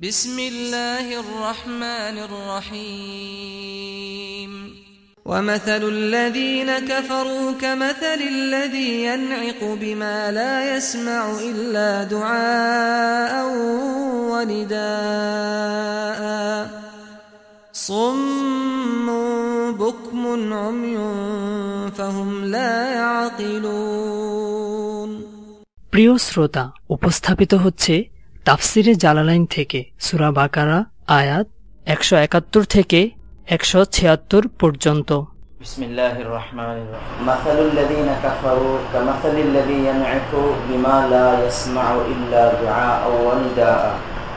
بسم الله الرحمن الرحيم ومثل الذين كفروا كمثل الذي ينعق بما لا يسمع إلا دعاء ونداء صم بكم عمي فهم لا يعقلون প্রিয় শ্রোতা উপস্থাপিত হচ্ছে তাফসিরে জালালাইন থেকে সুরা বাকারা আয়াত একশো একাত্তর থেকে একশো ছিয়াত্তর পর্যন্ত بسم الله الرحمن الرحيم مثل الذين كفروا كمثل الذي ينعق بما لا يسمع إلا دعاء ونداء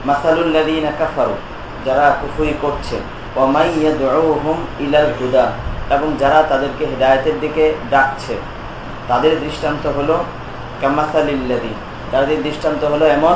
مثل الذين كفروا যারা কুফরি করছে ومن يدعوهم إلى الهدى এবং যারা তাদেরকে হেদায়েতের দিকে ডাকছে তাদের দৃষ্টান্ত হলো কামাসালিল্লাদি তাদের দৃষ্টান্ত হলো এমন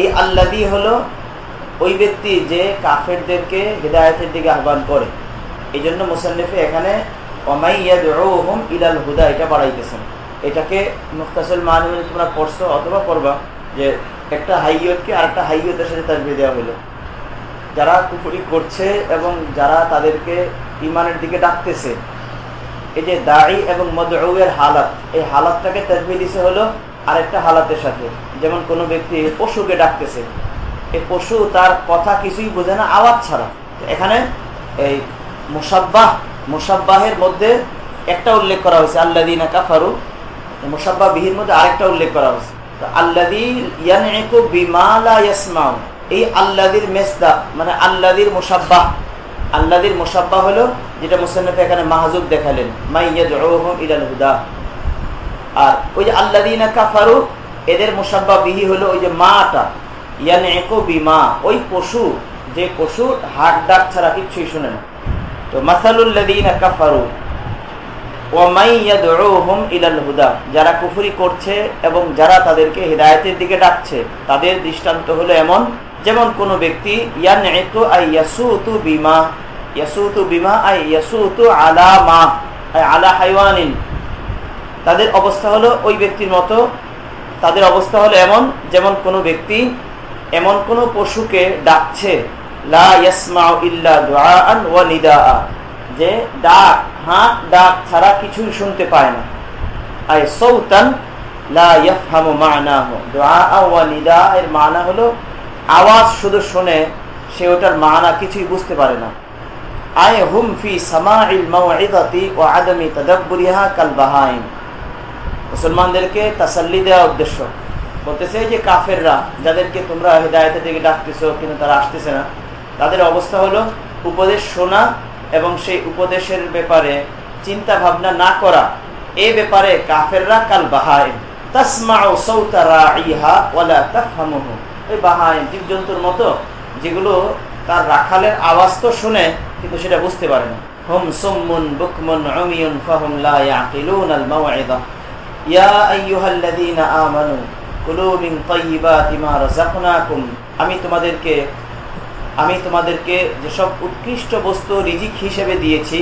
এই আল্লাদি হলো ওই ব্যক্তি যে কাফেরদেরকে হৃদায়তের দিকে আহ্বান করে। এই জন্য মুসান্নিফে এখানে ইলাল হুদা এটা বাড়াইতেছেন। এটাকে মুখতাসুল মানবিন তোমরা পড়ছো অথবা পড়বা যে একটা হাইয়তকে আর একটা হাইয়তের সাথে তার দেওয়া হলো। যারা কুপুরি করছে এবং যারা তাদেরকে ইমানের দিকে ডাকতেছে, এই যে দাড়ি এবং মদের হালাত, এই হালাতটাকে তাজবি দিছে হলো আরেকটা হালাতের সাথে। যেমন কোনো ব্যক্তি পশুকে ডাকতেছে, এই পশু তার কথা কিছুই বোঝে না, আওয়াজ ছাড়া। এখানে এই মুসাব্বাহ মুসাব্বাহের মধ্যে একটা উল্লেখ করা হয়েছে আল্লাদিনা কাফারু। মুসাব্বাহ বিহির মধ্যে আরেকটা উল্লেখ করা হয়েছে। এই এদের মুসাব্বা বিহি হলো ওই যে মাটা ইয়ানে একো বিমা, ওই পশু, যে পশু হাট ডাক ছাড়া কিচ্ছুই শুনে না। তো মাসালুল্লাদিনা কাফারু যারা কুফুরি করছে এবং যারা তাদেরকে হৃদায়তের দিকে ডাকছে, তাদের দৃষ্টান্ত হলো এমন, যেমন কোন ব্যক্তি বিমা আলা আলা হাইওয়ানিন। তাদের অবস্থা হলো ওই ব্যক্তির মতো তাদের অবস্থা হলো এমন, যেমন কোনো ব্যক্তি এমন কোনো পশুকে ডাকছে যে ডাক হাঁক ডাক ছাড়া কিছুই শুনতে পায় না। আই সৌতান এর মানা হলো আওয়াজ শুধু শুনে সে ওটার মানা কিছুই বুঝতে পারে না। আয় হুম ফি সামা ও আদমি তদব্বরিহা কাল বাহাইন। মুসলমানদেরকে তাসাল্লি দেওয়া উদ্দেশ্য। বলতেছে যে কাফেররা, যাদেরকে তোমরা হৃদায়তের দিকে ডাকতেছ কিন্তু তারা আসতেছে না, তাদের অবস্থা হলো উপদেশ শোনা এবং সেই উপদেশের ব্যাপারে চিন্তা ভাবনা না করা। এ ব্যাপারে কাফেররা কাল বাহায় জীবজন্তুর মতো যেগুলো তার রাখালের আওয়াজ তো শুনে কিন্তু সেটা বুঝতে পারে না। হুম সুমুন বুকমুন অমিয়ুন ফাহুম লা ইয়াকিলুন আল মাওয়াইদা আমি তোমাদেরকে আমি তোমাদেরকে যেসব উৎকৃষ্ট বস্তু রিজিক হিসেবে দিয়েছি,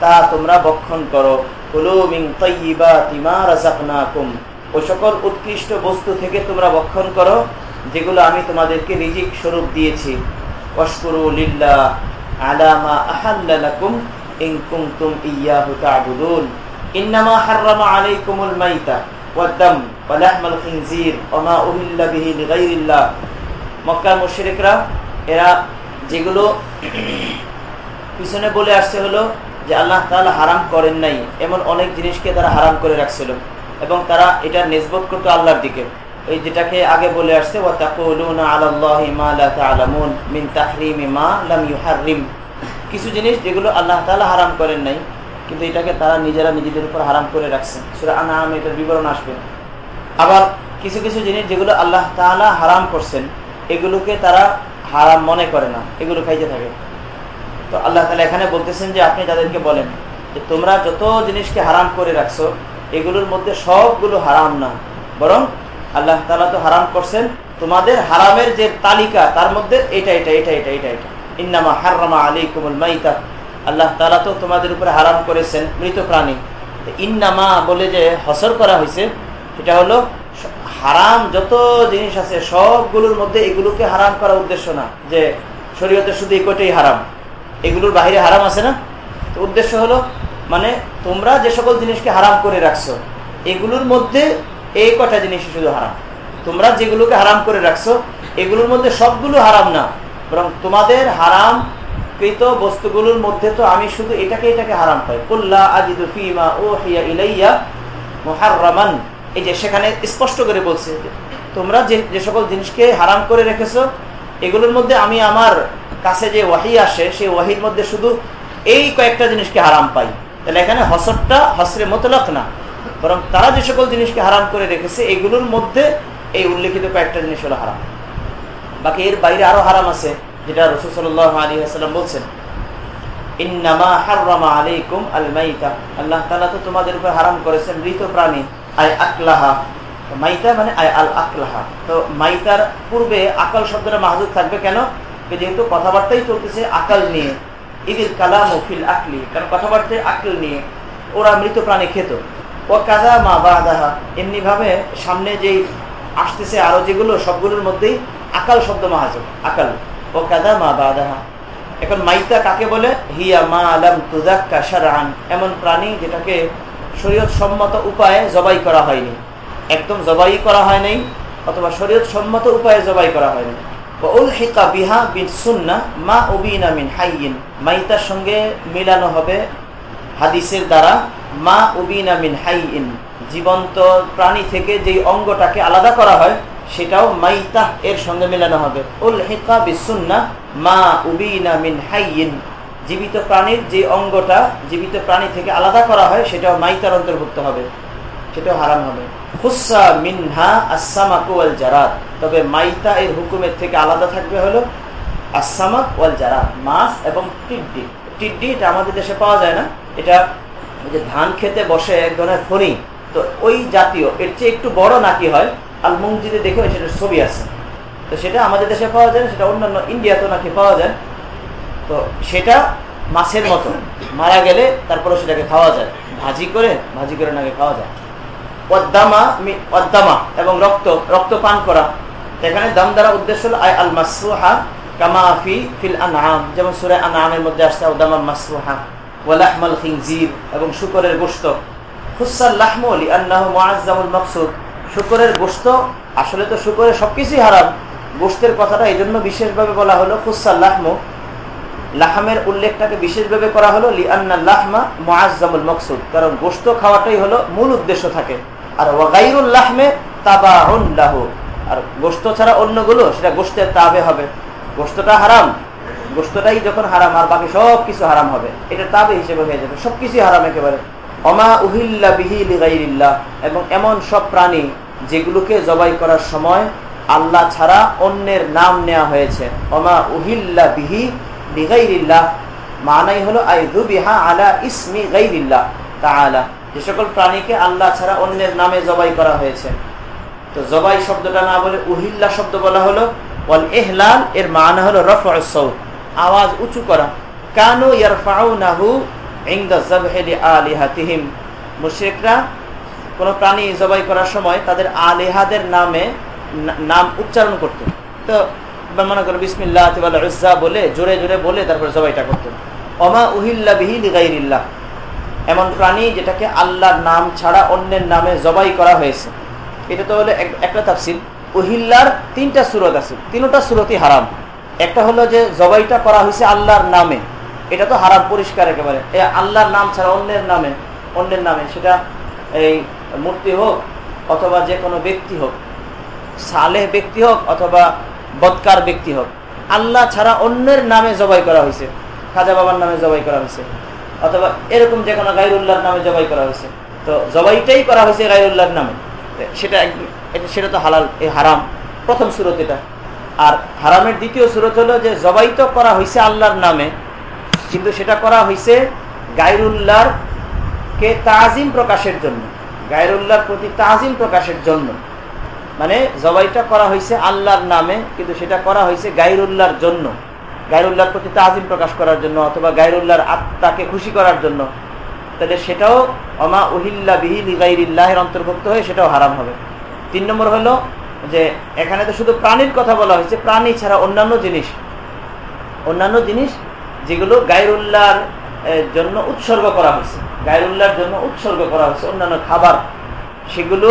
তা তোমরা বক্ষণ করো। ওই সকল উৎকৃষ্ট বস্তু থেকে তোমরা বক্ষণ করো, যেগুলো আমি তোমাদেরকে রিজিক স্বরূপ দিয়েছি। লিল্লাহ আলামা আহাল্লাকুম ইন কুনতুম ইয়াহু তা'বুদুন ইন্নামা হাররামা আলাইকুমুল মাইতা ওয়াদ-দাম ওয়া লাহমাল খিনজির ওয়া মা উহিল্লা বিহি মক্কার মুশরিকরা, এরা যেগুলো পিছনে বলে আসছে হলো যে আল্লাহ তাআলা হারাম করেন নাই, এমন অনেক জিনিসকে তারা হারাম করে রাখছিল এবং তারা এটা নিসবত করত আল্লাহর দিকে। এই যেটাকে আগে বলে আসছে কিছু জিনিস যেগুলো আল্লাহ তাআলা হারাম করেন নাই কিন্তু এটাকে তারা নিজেরা নিজেদের উপর হারাম করে রাখছেন সুরা আনাম এটার বিবরণ আসবে। আবার কিছু কিছু জিনিস যেগুলো আল্লাহ তাআলা হারাম করছেন, এগুলোকে তারা হারাম মনে করে না। এগুলো খাইতে থাকে। তো আল্লাহ তালা এখানে বলতেছেন যে, আপনি তাদেরকে বলেন যে, তোমরা যত জিনিসকে হারাম করে রাখছো, এগুলোর মধ্যে সবগুলো হারাম না। বরং আল্লাহ তালা তো হারাম করছেন, তোমাদের হারামের যে তালিকা, তার মধ্যে এটা এটা এটা এটা এটা এটা। ইন্নামা হারামা আলী কুমুল মাইতা। আল্লাহ তালা তো তোমাদের উপরে হারাম করেছেন, মৃত প্রাণী। ইন্নামা বলে যে হসর করা হয়েছে সেটা হলো হারাম যত জিনিস আছে, সবগুলোর মধ্যে এগুলোকে হারাম করার উদ্দেশ্য না, যে শরীয়তে শুধু এই কটাই হারাম। এগুলোর বাহিরে হারাম আছে না? তো উদ্দেশ্য হলো মানে তোমরা যে সকল জিনিসকে হারাম করে রাখছো, এগুলোর মধ্যে এই কটা জিনিস শুধু হারাম। তোমরা যেগুলোকে হারাম করে রাখছো, এগুলোর মধ্যে সবগুলো হারাম না, বরং তোমাদের হারাম কৃত বস্তুগুলোর মধ্যে তো আমি শুধু এটাকে এটাকে হারাম পাই। কুল্লা আজিদু ফিমা ও হিয়া ইলাইয়া এই যে সেখানে স্পষ্ট করে বলছে তোমরা যে যে সকল জিনিসকে হারাম করে রেখেছো, এগুলোর মধ্যে আমি আমার কাছে যে ওয়াহি আসে, সেই ওয়াহির মধ্যে শুধু এই কয়েকটা জিনিসকে হারাম পাই। তাহলে এখানে হসরটা হসরে মতলক না। বরং তারা যে সকল জিনিসকে হারাম করে রেখেছে, এগুলোর মধ্যে এই উল্লেখিত কয়েকটা জিনিস হলো হারাম। বাকি এর বাইরে আরও হারাম আছে। যেটা রসুল সাল আলী আসসালাম বলছেন, ইন্নামা হাররামা আলাইকুম আল মাইতা আল্লাহ তাআলা তো তোমাদের উপর হারাম করেছেন, মৃত প্রাণী আই আকলাহা মাইতা মানে আই আল আকলাহা তো মাইতার পূর্বে আকাল শব্দটা মাহদুদ থাকবে কেন? যেহেতু কথাবার্তাই চলতেছে আকাল নিয়ে। ইদিল কালাম ফিল আকলি, কারণ কথাবার্তায় আকল নিয়ে ওরা মৃত প্রাণী খেত। ও কাদা মা বাদাহা, এমনি ভাবে সামনে যেই আসতেছে আরও যেগুলো, সবগুলোর মধ্যেই আকাল শব্দ মাহাজব আকাল। ও কাদা মা বাদাহা। এখন মাইতা কাকে বলে? হিয়া মা আলাম তুদাক্কা সারান এমন প্রাণী যেটাকে শরীয়ত সম্মত উপায়ে জবাই করা হয়নি। একদম জবাই করা হয় নাই, অথবা শরীয়ত সম্মত উপায়ে জবাই করা হয়নি। উলহিকা বিহা বিন সুন্না মা উবিনা মিন হাইয়িন। মাইতার সঙ্গে মিলানো হবে হাদিসের দ্বারা, মা উবিনা মিন হাইয়িন। জীবন্ত প্রাণী থেকে যেই অঙ্গটাকে আলাদা করা হয় সেটাও মাইতাহ এর সঙ্গে মেলানো হবে। উল হিকা বিসুন্না মা উবিনা মিন হাইয়িন। জীবিত প্রাণীর যে অঙ্গটা জীবিত প্রাণী থেকে আলাদা করা হয়, সেটাও মাইতার অন্তর্ভুক্ত হবে। সেটাও হারাম হবে। হুসা মিনহা আসামাক ওয়াল জারাত। তবে মাইতা এর হুকুমের থেকে আলাদা থাকবে হলো আসামাক ওয়াল জারাত, মাছ এবং টিড্ডি। টিড্ডি এটা আমাদের দেশে পাওয়া যায় না। এটা যে ধান খেতে বসে এক ধরনের ফণি। তো ওই জাতীয়, এর চেয়ে একটু বড় নাকি হয়? আল মসজিদে দেখে সেটার ছবি আছে। তো সেটা আমাদের দেশে পাওয়া যায় সেটা অন্যান্য ইন্ডিয়াতেও নাকি পাওয়া যায়। তো সেটা মাছের মতো। মারা গেলে তারপরে সেটাকে খাওয়া যায়। ভাজি করে ভাজি করে নাকি খাওয়া যায়। অদ্দামা অদ্দামা এবং রক্ত রক্ত পান করা। এখানে দাম দ্বারা উদ্দেশ্য হল আই আল মাসরুহা কামাফি ফিল আনআম। যেমন সুরে আনআমের মধ্যে আসছে উদ্দামা মাসরুহা ওয়ালাহমাল খিনজির এবং শুকরের গোশত। হুসাল আল্লাহ মুআজ্জামুল মাকসুদ। শুকরের গোস্ত আসলে তো শুকরের সবকিছুই হারাম। গোস্তের কথাটা এই জন্য বিশেষভাবে বলা হলো ফুসাল লাহমু। লাহমের উল্লেখটাকে বিশেষভাবে করা হলো, লিআন্না লাহমা মুআজ্জামুল মকসুদ। কারণ গোস্ত খাওয়াটাই হলো মূল উদ্দেশ্য থাকে। আর ওয়াগাইরুল লাহমে তাবাউন লাহু। আর গোশত ছাড়া অন্যগুলো, সেটা গোস্তের তাবে হবে। গোস্তটা হারাম। গোশতটাই যখন হারাম, আর বাকি সব কিছু হারাম হবে। এটা তাবে হিসেবে হয়ে যাবে। সবকিছুই হারাম একেবারে। অমা উহিল্লা বিহি এবং এমন সব প্রাণী যেগুলোকে জবাই করার সময় আল্লাহ ছাড়া অন্যের নাম নেওয়া হয়েছে। অমা উহিল্লা বিহি লিগাইরিল্লাহ। মানাই হলো, আই দুবিহা আলা ইসমি গাইরিল্লাহ তাআলা। যে সকল প্রাণীকে আল্লাহ ছাড়া অন্যের নামে জবাই করা হয়েছে। তো জবাই শব্দটা না বলে উহিল্লা শব্দ বলা হলো। ওয়াল এহলাল এর মানা হলো রফ আওয়াজ উঁচু করা। কানু ইয়ারফাউনাহু ইনদা যাবহি আলিহাতিহিম। মুশরিকরা কোনো প্রাণী জবাই করার সময় তাদের আলেহাদের নামে নাম উচ্চারণ করত। তো মনে করো বিসমিল্লাহ উজ্জা বলে, জোরে জোরে বলে তারপরে জবাইটা করতেন অমা উহিল্লা বিহি এমন প্রাণী যেটাকে আল্লাহর নাম ছাড়া অন্যের নামে জবাই করা হয়েছে। এটা তো হলো একটা তাফসিল। উহিল্লার তিনটা সুরত আছে। তিনটা সুরতই হারাম। একটা হলো যে জবাইটা করা হয়েছে আল্লাহর নামে। এটা তো হারাম, পরিষ্কার একেবারে। আল্লাহর নাম ছাড়া অন্যের নামে অন্যের নামে। সেটা এই মূর্তি হোক অথবা যে কোনো ব্যক্তি হোক, সালেহ ব্যক্তি হোক অথবা বৎকার ব্যক্তি হোক, আল্লাহ ছাড়া অন্যের নামে জবাই করা হয়েছে, খাজা বাবার নামে জবাই করা হয়েছে, অথবা এরকম যে কোনো গাইরুল্লাহর নামে জবাই করা হয়েছে। তো জবাইটাই করা হয়েছে গাইরুল্লাহর নামে। সেটা সেটা তো হালাল, এ হারাম। প্রথম সুরত এটা। আর হারামের দ্বিতীয় সুরত হলো যে জবাই তো করা হয়েছে আল্লাহর নামে, কিন্তু সেটা করা হয়েছে গায়রুল্লাহর কে তাজিম প্রকাশের জন্য। গায়রুল্লাহর প্রতি তাজিম প্রকাশের জন্য। মানে জবাইটা করা হয়েছে আল্লাহর নামে, কিন্তু সেটা করা হয়েছে গাইরুল্লাহর জন্য। গাইরুল্লাহর প্রতি তাজিম প্রকাশ করার জন্য অথবা গাইরুল্লাহর আত্মাকে খুশি করার জন্য। তাহলে সেটাও অমা উহিল্লা বিহিল গাইরিল্লাহের অন্তর্ভুক্ত হয়ে সেটাও হারাম হবে। তিন নম্বর হলো যে এখানে তো শুধু প্রাণীর কথা বলা হয়েছে, প্রাণী ছাড়া অন্যান্য জিনিস। অন্যান্য জিনিস যেগুলো গায়রুল্লাহর জন্য উৎসর্গ করা হয়েছে। গায়রুল্লাহর জন্য উৎসর্গ করা হয়েছে, অন্যান্য খাবার। সেগুলো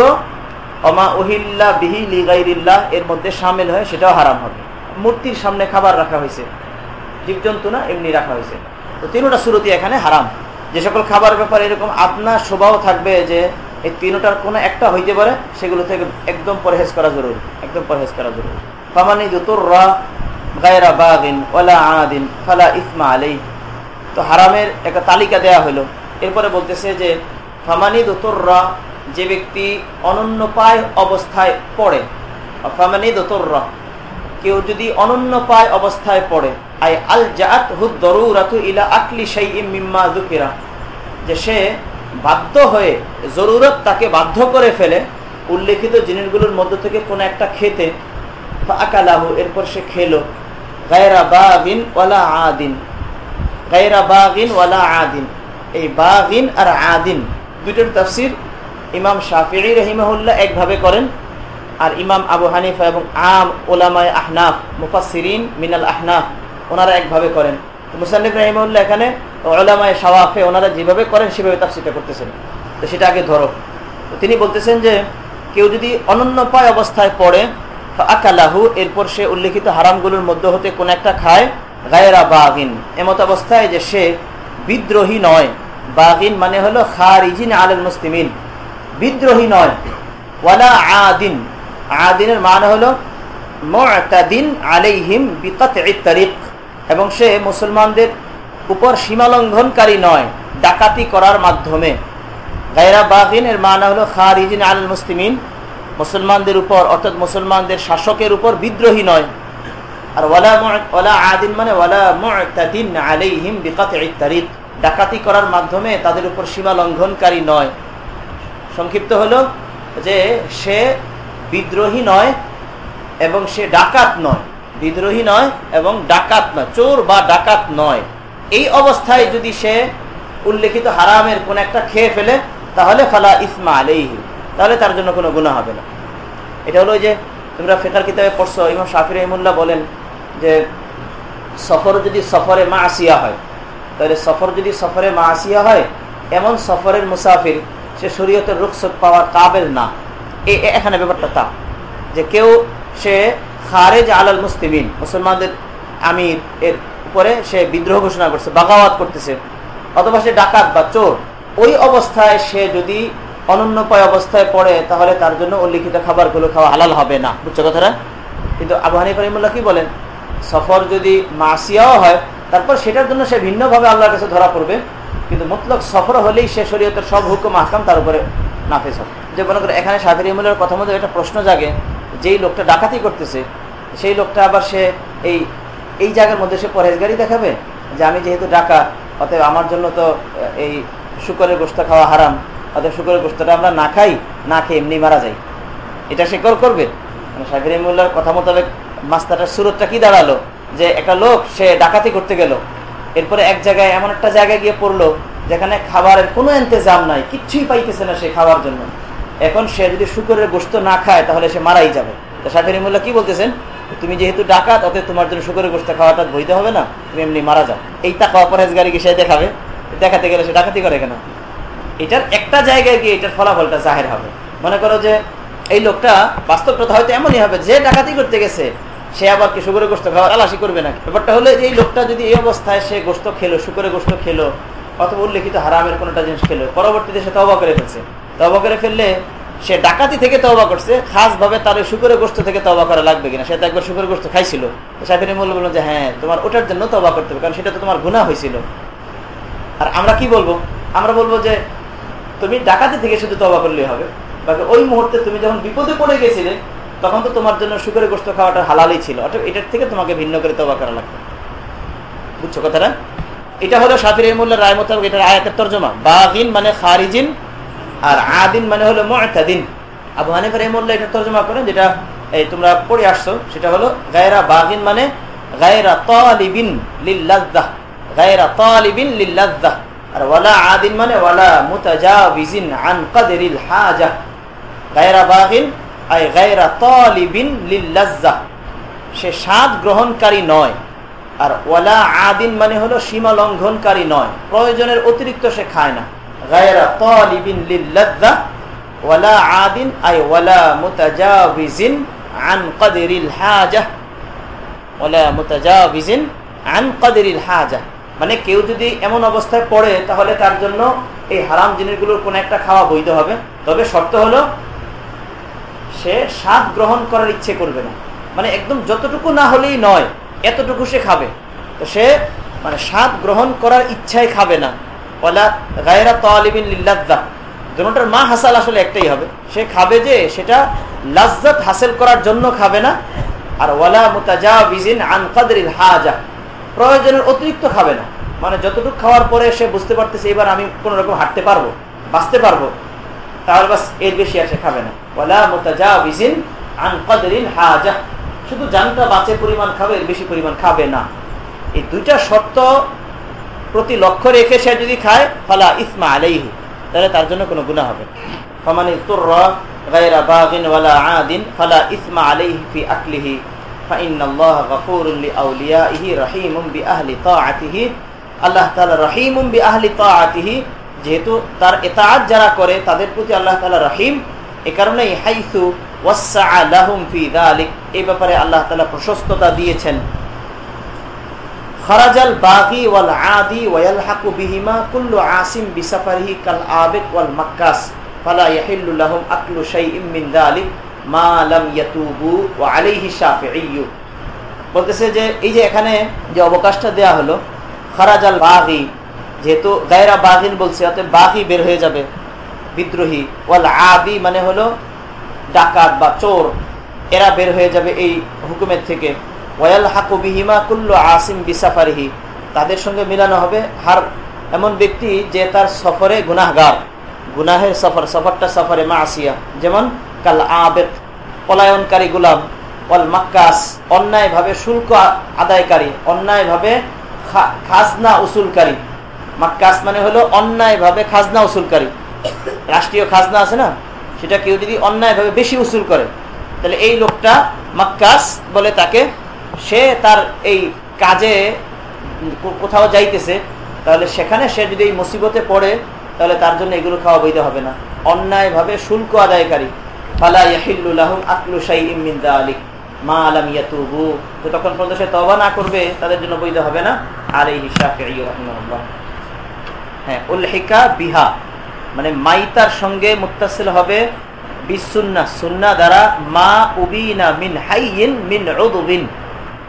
অমা ওহিল্লা বিহিলি গাইরিল্লাহ এর মধ্যে সামিল হয়, সেটাও হারাম হবে। মূর্তির সামনে খাবার রাখা হয়েছে, জীবজন্তু না, এমনি রাখা হয়েছে। তো তিনোটা শুরুতে এখানে হারাম। যে সকল খাবার ব্যাপারে এরকম আপনার স্বভাব থাকবে যে, এই তিনোটার কোনো একটা হইতে পারে, সেগুলো থেকে একদম পরহেজ করা জরুরি, একদম পরহেজ করা জরুরি। ফামানি জুতুররা গায়রা বাগিন ওলা আদিন ফালা ইসমা আলাই তো হারামের একটা তালিকা দেয়া হলো। এরপরে বলতেছে যে, ফামানি দোতররা, যে ব্যক্তি অনন্য পায় অবস্থায় পড়ে। ফামানি দোতররা, কেউ যদি অনন্য পায় অবস্থায় পড়ে, আই আল জাত হুদ দরুরাতু ইলা আকলি সেই মিম্মা দুকিরা যে সে বাধ্য হয়ে জরুরত তাকে বাধ্য করে ফেলে, উল্লেখিত জিনিসগুলোর মধ্য থেকে কোনো একটা খেতে আকালাহু এরপর সে খেলো, গায়রা বাগিন ওয়ালা আদিন, গায়রা বাগিন ওয়ালা আদিন। এই বাগিন আর আদিন দুইটার তাফসির ইমাম শাফিঈ রহিমাহুল্লাহ একভাবে করেন আর ইমাম আবু হানিফা এবং আম ওলামায় আহনাফ মুফাসিরিন মিনাল আহনাফ ওনারা একভাবে করেন। মুসান্নিফ রহিমউল্লাহ এখানে ওলামায় শাওয়াফে ওনারা যেভাবে করেন সেভাবে তাফসিরটা করতেছেন। তো সেটা আগে ধরো। তিনি বলতেছেন যে, কেউ যদি অনন্য পায় অবস্থায় পড়ে আকালাহু এরপর সে উল্লেখিত হারামগুলোর মধ্যে হতে কোন একটা খায়, গায়েরা বাগিন। এমত অবস্থায় যে সে বিদ্রোহী নয়। বাগিন মানে হলো খারিজিন আল মুসলিমিন। বিদ্রোহী নয়। ওয়ালা আদিন। আদিনের মানে হলো মুতাদিন আলাইহিম বিকাতঈ তারিক। এবং সে মুসলমানদের উপর সীমালঙ্ঘনকারী নয়, ডাকাতি করার মাধ্যমে। গায়রা বাগিন এর মানে হলো খারিজিন আল মুসলিমিন। মুসলমানদের উপর, অর্থাৎ মুসলমানদের শাসকের উপর বিদ্রোহী নয়। আর ওয়ালা ওয়ালা আদিন মানে ওয়ালা মুতাদিন আলাইহিম বিকাতঈ তারিক ডাকাতি করার মাধ্যমে তাদের উপর সীমা লঙ্ঘনকারী নয়। সংক্ষিপ্ত হলো যে সে বিদ্রোহী নয় এবং সে ডাকাত নয়। বিদ্রোহী নয় এবং ডাকাত নয়। চোর বা ডাকাত নয়। এই অবস্থায় যদি সে উল্লেখিত হারামের কোন একটা খেয়ে ফেলে, তাহলে ফালা ইসমা আলাইহি। তাহলে তার জন্য কোনো গুণা হবে না। এটা হলো যে তোমরা ফেকার কিতাবে পড়ছো, ইমাম শাফি রহিমুল্লাহ বলেন যে সফর যদি সফরে মা আসিয়া হয়, তাহলে সফর যদি সফরে মা আসিয়া হয়, এমন সফরের মুসাফির সে শরীয়তের রুখসত পাওয়ার কাবেল না। এখানে ব্যাপারটা তা, যে কেউ সে খারেজ আলাল মুসলিমিন, মুসলমানদের আমির, এর উপরে সে বিদ্রোহ ঘোষণা করছে, বাগাওয়াত করতেছে, অথবা সে ডাকাত বা চোর, ওই অবস্থায় সে যদি অনন্যপায় অবস্থায় পড়ে, তাহলে তার জন্য উল্লিখিত খাবারগুলো খাওয়া হালাল হবে না। বুঝছ কথাটা? কিন্তু আবু হানিফ কি বলেন? সফর যদি মাসিয়াও হয়, তারপর সেটার জন্য সে ভিন্নভাবে আল্লাহর কাছে ধরা পড়বে। কিন্তু মতলক সফর হলেই সে শরীয়তের সব হুকুম, আহকাম তার উপরে নাফেজ হবে। যে মনে করে, এখানে সাফির ইমুলের কথা মধ্যে একটা প্রশ্ন জাগে, যেই লোকটা ডাকাতি করতেছে, সেই লোকটা আবার সে এই এই জায়গার মধ্যে সে পরেজগারি দেখাবে? যে আমি যেহেতু ডাকা অতএব আমার জন্য তো এই শুকরের গোস্ত খাওয়া হারাম, অতএব শুকরের গোস্তটা আমরা না খাই, না খেয়ে এমনি মারা যাই। এটা সে কর করবে। সাফির ইমুল্লার কথা মোতাবেক মাস্তাটার সুরতটা কি দাঁড়াল? যে একটা লোক, সে ডাকাতি করতে গেল। এরপরে এক জায়গায়, এমন একটা জায়গায় গিয়ে পড়ল, যেখানে খাবারের কোনো ইন্তজাম নাই, কিচ্ছুই পাইতেছে না সে খাওয়ার জন্য। এখন সে যদি শুকরের গোস্ত না খায়, তাহলে সে মারাই যাবে। তো সাফির মোল্লা কি বলতেছেন? তুমি যেহেতু ডাকাত, অতএব তোমার জন্য শুকরের গোস্ত খাওয়াটা বৈধ হবে না, তুমি এমনি মারা যাও। এই পরে গাড়ি সে দেখাবে? দেখাতে গেলে সে ডাকাতি করে কেন? এটার একটা জায়গায় গিয়ে এটার ফলাফলটা জাহের হবে। মনে করো যে, এই লোকটা বাস্তবটা হয়তো এমনই হবে, যে ডাকাতি করতে গেছে সে আবার কি শুকরের গোস্ত খাওয়া আলাসি করবে না ব্যাপারটা হলো এই লোকটা যদি এই অবস্থায় সে গোস্ত খেলো শুকরের গোস্ত খেলো, অথবা উল্লেখিত হারামের কোনোটা জিনিস খেলো, পরবর্তীতে সে তবা করে ফেলছে। তবা করে ফেললে সে ডাকাতি থেকে তবা করছে খাস ভাবে তার শুকরের গোস্ত থেকে তবা করা লাগবে কিনা? সে তো একবার শুকরের গোস্ত খাইছিল। সাহেবের মূল্য বলল যে হ্যাঁ তোমার ওটার জন্য তবা করতে হবে, কারণ সেটা তো তোমার গুণা হয়েছিল আর আমরা কি বলব? আমরা বলব যে, তুমি ডাকাতি থেকে শুধু তবা করলেই হবে। বাকি ওই মুহূর্তে তুমি যখন বিপদে পড়ে গেছিলে তখন তো তোমার জন্য শুকরের গোস্ত খাওয়াটা হালালই ছিল। অর্থাৎ এটার থেকে তোমাকে ভিন্ন করে তবা করা লাগবে। বুঝছ কথাটা? এটা হলো সাফির রহমুল্লাহ রায় মোতাবেক এটার আয়াতের তর্জমা। বাগিন মানে খারিজিন আর আদিন মানে হলো মতাদিন। আবু হানিফ রহমুল্লাহ এটা তর্জমা করেন যেটা, এই তোমরা পড়ে আসছো, সেটা হলো গায়রা বাগিন মানে গায়রা তালিবিন লিল্লাজ্জাহ গায়রা তালিবিন লিল্লাজ্জাহ আর ওয়ালা আদিন মানে ওয়ালা মুতাজাবিজিন আন কাদরিল হাজা। গায়রা বাগিন আই গায়রা তালিবিন লিল্লাজ্জাহ সে স্বাদ গ্রহণকারী নয়। আর ওয়ালা আদিন মানে হলো সীমা লঙ্ঘনকারী নয়। প্রয়োজনের অতিরিক্ত সে খায় না। গায়রা তালিবিন লিল্লাজ্জাহ ওয়ালা আদিন আই ওয়ালা মুতাজাবিজিন আন কাদরিল হাজা। ওয়ালা মুতাজাবিজিন আন কাদরিল হাজা। মানে কেউ যদি এমন অবস্থায় পড়ে তাহলে তার জন্য এই হারাম জিনিসগুলোর কোন একটা খাওয়া বৈধ হবে। তবে শর্ত হলো সে স্বাদ গ্রহণ করার ইচ্ছে করবে না। মানে একদম যতটুকু না হলেই নয়, এতটুকু সে খাবে। তো সে মানে স্বাদ গ্রহণ করার ইচ্ছায় খাবে না। ওলা গায়রা তালিবিন লিল্লাদ্দা দুটার মা হাসাল আসলে একটাই হবে। সে খাবে যে, সেটা লাজ্জাত হাসিল করার জন্য খাবে না। আর ওয়ালা মুতাজাবিজিন আন কাদরিল হাজা। প্রয়োজনের অতিরিক্ত খাবে না। মানে যতটুকু খাওয়ার পরে সে বুঝতে পারতেছে, এবার আমি কোন রকম হাঁটতে পারব, বাঁচতে পারব। তাহলে বাস এর বেশি আর সে খাবে না ওয়ালা মুতাজাবিজিন আন কাদরিল হাজা শুধু জানটা বাঁচে পরিমাণ খাবে এর বেশি পরিমাণ খাবে না এই দুইটা শর্ত প্রতি লক্ষ্য রেখে সে যদি খায় ফালা ইসমা আলাইহি তাহলে তার জন্য কোনো গুণা হবে ফমানি তুর্র গায়রা বাগিন ওয়ালা আদিন ফালা ইসমা আলাইহি ফি আকলিহি فإن الله غفور لأوليائه رحيم بأهل طاعته আল্লাহ তাআলা রহিম বিআহলি তাআতিহি যেহেতু তার এতাজ যারা করে, তাদের প্রতি আল্লাহ তালা রহিম। এ কারণে হাইসু যালিক, এই ব্যাপারে আল্লাহ তাআলা প্রশস্ততা দিয়েছেন। আদি বিহিমা কুল্লু আসিম কাল ওয়াল বলতেছে যে, এই যে এখানে যে অবকাশটা দেয়া হলো, খরাজাল বাগি যেহেতু গায়রা বাগিন বলছে, অতএব বাগি বের হয়ে যাবে, বিদ্রোহী। ওয়াল আদি মানে হলো ডাকাত বা চোর, এরা বের হয়ে যাবে এই হুকুমের থেকে। ওয়াল হাকু বিহিমা কুল্লু আসিম বিসাফারিহি। তাদের সঙ্গে মিলানো হবে হার এমন ব্যক্তি যে তার সফরে গুনাহগার। গুনাহের সফর, সফরটা সফরে মা আসিয়া যেমন কাল আবেদ, পলায়নকারী গুলাম। ওয়াল মাক্কাস, অন্যায়ভাবে শুল্ক আদায়কারী, অন্যায়ভাবে খাজনা উসুলকারী। মাক্কাস মানে হলো অন্যায়ভাবে খাজনা উসুলকারী। রাষ্ট্রীয় খাজনা আছে না? সেটা কেউ যদি অন্যায়ভাবে বেশি উসুল করে, তাহলে এই লোকটা মাক্কাস বলে তাকে, সে তার এই কাজে কোথাও যাইতেছে, তাহলে সেখানে সে যদি এই মুসিবতে পড়ে, তাহলে তার জন্য এগুলো খাওয়া বৈধ হবে না। অন্যায়ভাবে শুল্ক আদায়কারী। ফালা ইয়াহিল্লুলাহুম আকলু মিন যালিক মা আলাম ইয়াতুবু। তো তখন পর্যন্ত সে তওবা না করবে, তাদের জন্য বৈধ হবে না। আলাইহি এই রাহিমাহুল্লাহ। হ্যাঁ উলহিকা বিহা। মানে মাইতার সঙ্গে মুত্তাসিল হবে বিসুন্না, সুন্না দ্বারা মা উবিনা মিন হাইয়িন মিন উদবিন।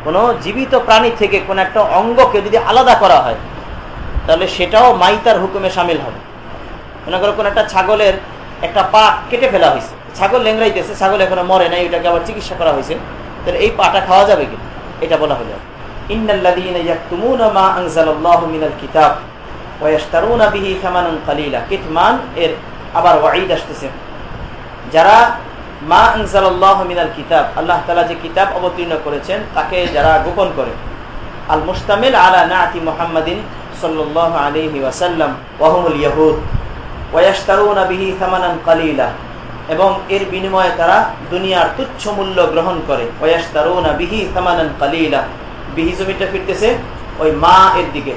কোন জীবিত প্রাণী থেকে কোন একটা অঙ্গকে যদি আলাদা করা হয়, তাহলে সেটাও মাইতার হুকুমে সামিল হবে। মনে করো কোন একটা ছাগলের একটা পা কেটে ফেলা হয়েছে। ছাগল লেংরাইতেছে ছাগল এখনও মরে নাই ওটাকে আবার চিকিৎসা করা হয়েছে। তাহলে এই পাটা খাওয়া যাবে কি? এটা বলা হলো। ইন্নাল্লাযীনা ইয়াকতুমুনা মা আনজালাল্লাহু মিনাল কিতাব। ওয়া ইয়াশতারুনা বিহি থামানান কালীলা। কিতমান এর আবার আসতেছে। যারা মা কিতাব, আল্লাহ তাআলা যে কিতাব অবতীর্ণ করেছেন, তাকে যারা গোপন করে। আল ইয়াহুদ। ওয়া ইয়াশতারুনা বিহি থামানান কালীলা। এবং এর বিনিময়ে তারা দুনিয়ার তুচ্ছ মূল্য গ্রহণ করে। ওয়াস্তারুনা বিহি থামানান কালীলা। বিহি জমিটা ফিরতেছে ওই মা এর দিকে।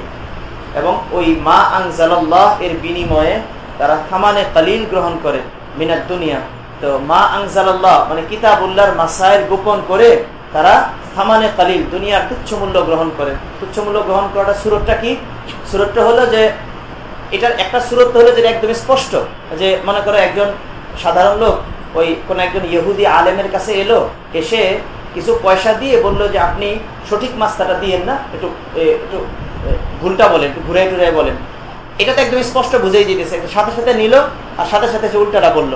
এবং ওই মা আংজাল্লাহ এর বিনিময়ে তারা থামানে কালিল গ্রহণ করে মিনার দুনিয়া। তো মা আংজাল্লাহ মানে কিতাব কিতাবুল্লাহর মাসায়ের গোপন করে তারা থামানে কালিল দুনিয়ার তুচ্ছ মূল্য গ্রহণ করে। তুচ্ছ মূল্য গ্রহণ করাটা সুরতটা কি? সুরতটা হলো যে এটার একটা সুরত হলো যেটা একদম স্পষ্ট, যে মনে করো একজন সাধারণ লোক, ওই কোন একজন ইহুদি আলেমের কাছে এলো, এসে কিছু পয়সা দিয়ে বলল যে আপনি সঠিক মাস্তাটা দিয়েন না, একটু একটু ভুলটা বলেন, একটু ঘুরে টুরে বলেন। এটা তো একদম স্পষ্ট বুঝেই দিতেছে। সাথে সাথে নিল, আর সাথে সাথে সে উল্টাটা বলল।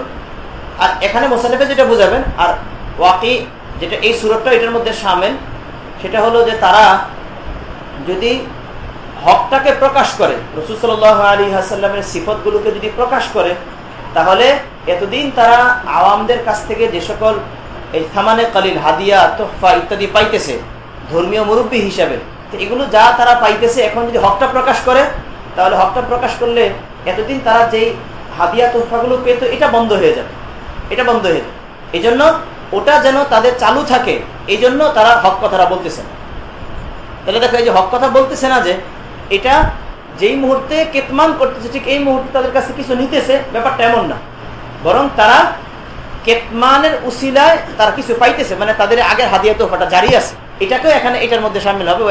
আর এখানে মোসানেফে যেটা বুঝাবেন, আর ওয়াকি যেটা এই সুরতটা এটার মধ্যে সামিল, সেটা হলো যে তারা যদি হকটাকে প্রকাশ করে, রসুল আলী হাসাল্লামের সিফতগুলোকে যদি প্রকাশ করে, তাহলে এতদিন তারা আওয়ামদের কাছ থেকে যে সকল এই থামানে কালিল, হাদিয়া, তোহফা ইত্যাদি পাইতেছে, ধর্মীয় মুরব্বী হিসাবে। তো এগুলো যা তারা পাইতেছে, এখন যদি হকটা প্রকাশ করে, তাহলে হকটা প্রকাশ করলে এতদিন তারা যেই হাদিয়া তোহফাগুলো পেত, এটা বন্ধ হয়ে যাবে। এটা বন্ধ হয়ে যাবে। এই জন্য ওটা যেন তাদের চালু থাকে এই জন্য তারা হক কথাটা বলতেছে না। তাহলে দেখো, এই যে হক কথা বলতেছে না যে, এটা যেই মুহূর্তে কেতমান করতেছে, ঠিক এই মুহূর্তে তাদের কাছে কিছু নিতেছে, ব্যাপারটা এমন না। বরং তারা কেতমানের উসিলায় তারা কিছু পাইতেছে মানে তাদের আগের হাদিয়া তোফাটা জারি আছে। এটাকেও এখানে এটার মধ্যে সামিল হবে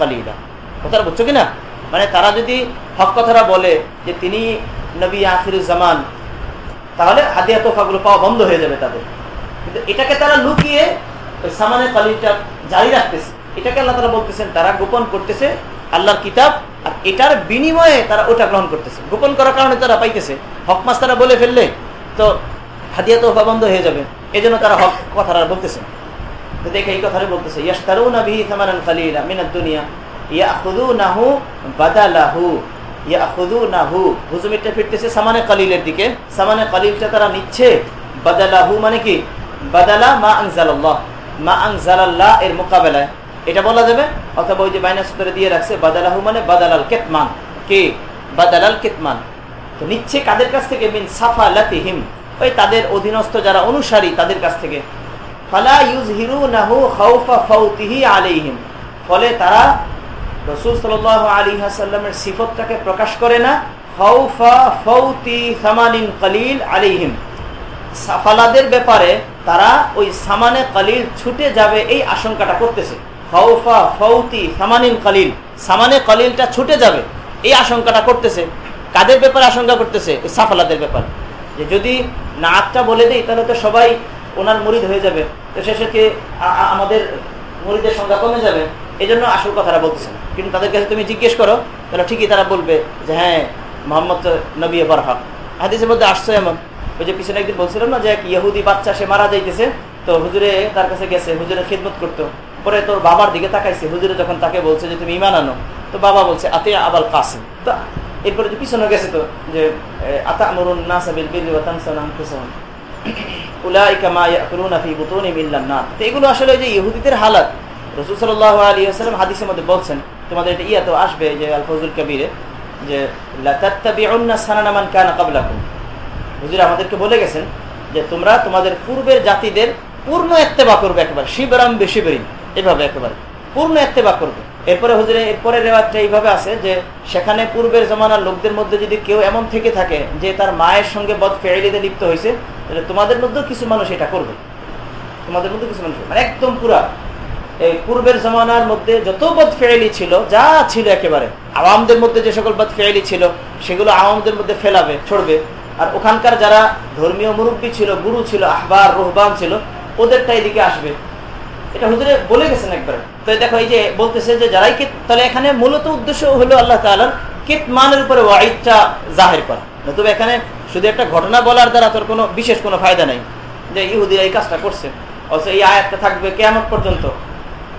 কালিদা কথাটা বুঝছ কিনা? মানে তারা যদি হক কথাটা বলে যে তিনি নবী আখিরুজ্জামান তাহলে হাদিয়া তোফাগুলো পাওয়া বন্ধ হয়ে যাবে তাদের। কিন্তু এটাকে তারা লুকিয়ে ওই সামানের কালিটা জারি রাখতেছে। এটাকে আল্লাহ তারা বলতেছেন, তারা গোপন করতেছে আল্লাহর কিতাব, আর এটার বিনিময়ে তারা ওটা গ্রহণ করতেছে। গোপন করার কারণে তারা পাইতেছে। হক মাস তারা বলে ফেললে, তো হাদিয়া তোফা বন্ধ হয়ে যাবে। এই জন্য তারা হক কথাটা বলতেছে। এই বলতেছে ফিরতেছে সামানে কালিলের দিকে। তারা নিচ্ছে মানে কি? মা মা এর এটা বলা যাবে? অথবা ওই যে করে দিয়ে রাখছে মানে বাদালাল কেতমান। কে? কেতমান। নিচ্ছে কাদের কাছ থেকে? মিন সাফা লাতিহিম ওই তাদের অধীনস্থ যারা অনুসারী তাদের কাছ থেকে। ফালা ইউজ হিরু নাহু খাউফা ফাউতিহি আলাইহিম। ফলে তারা রসুল সাল আলী হাসাল্লামের সিফতটাকে প্রকাশ করে না, খাউফা ফৌতি সামানিন কালিল আলিহিম সাফালাদের ব্যাপারে তারা ওই সামানে কালিল ছুটে যাবে এই আশঙ্কাটা করতেছে। ফাউফা ফৌতি সামানিন কালিল, সামানে কালিলটা ছুটে যাবে এই আশঙ্কাটা করতেছে। কাদের ব্যাপারে আশঙ্কা করতেছে? সাফালাদের ব্যাপারে। যে যদি নাচটা বলে দিই, তাহলে তো সবাই ওনার মরিদ হয়ে যাবে। তো শেষে আমাদের মরিদের সংখ্যা কমে যাবে? এই জন্য আসল কথাটা বলতেছেন। কিন্তু তাদের কাছে তুমি জিজ্ঞেস করো, তাহলে ঠিকই তারা বলবে যে হ্যাঁ মোহাম্মদ নবী বরহক হাদিসের মধ্যে আসছে এমন। ওই যে পিছনে একদিন বলছিলাম না যে, এক ইহুদি বাচ্চা, সে মারা যাইতেছে, তো হুজুরে তার কাছে গেছে হুজুরে খেদমত করতো। পরে তোর বাবার দিকে তাকাইছে, হুজুরে যখন তাকে বলছে যে, তুমি ইমান আনো, তো বাবা বলছে আতে আবাল কাসিম। তো এরপরে যে পিছনে গেছে তো, যে আতা আমরুন নাসাবিল বিল উলাইকা মা এগুলো আসলে যে ইহুদিদের হালাত, রসুল সাল্লাহ আলী আসসালাম হাদিসের মধ্যে বলছেন, তোমাদের এটা ইয়া তো আসবে যে আল ফজুল কবিরে, যে সানানামান কানা কাবলাকুম। হুজুর আমাদেরকে বলে গেছেন যে তোমরা তোমাদের পূর্বের জাতিদের পূর্ণ এত্তেবা করবে একেবারে, শিবরাম বেশিবেরিন, এভাবে একেবারে, পূর্ণ এত্তেবা করবে। এরপরে হুজুরে এরপরে রেওয়াজটা এইভাবে আছে যে, সেখানে পূর্বের জমানার লোকদের মধ্যে যদি কেউ এমন থেকে থাকে যে তার মায়ের সঙ্গে বদ ফেরিতে লিপ্ত হয়েছে, তাহলে তোমাদের মধ্যেও কিছু মানুষ এটা করবে। তোমাদের মধ্যে কিছু মানুষ মানে একদম পুরা। এই পূর্বের জমানার মধ্যে যত বদ ফেয়ালি ছিল, যা ছিল একেবারে, আওয়ামদের মধ্যে যে সকল বদ ফেয়ালি ছিল, সেগুলো আওয়ামদের মধ্যে ফেলাবে, ছড়বে। আর ওখানকার যারা ধর্মীয় মুরব্বী ছিল, গুরু ছিল, আহবার, রোহবান ছিল, ওদেরটা এদিকে আসবে। এটা হুজুরে বলে গেছেন একবার। তো দেখো এই যে বলতেছে যে যারাই তাহলে এখানে মূলত উদ্দেশ্য হলো আল্লাহ তালার কেত মানের উপরে ওয়াইদটা জাহের করা। তবে এখানে শুধু একটা ঘটনা বলার দ্বারা তোর কোনো বিশেষ কোনো ফায়দা নেই যে ইহুদিরা এই কাজটা করছে। অথচ এই আয়াতটা থাকবে কেমন পর্যন্ত।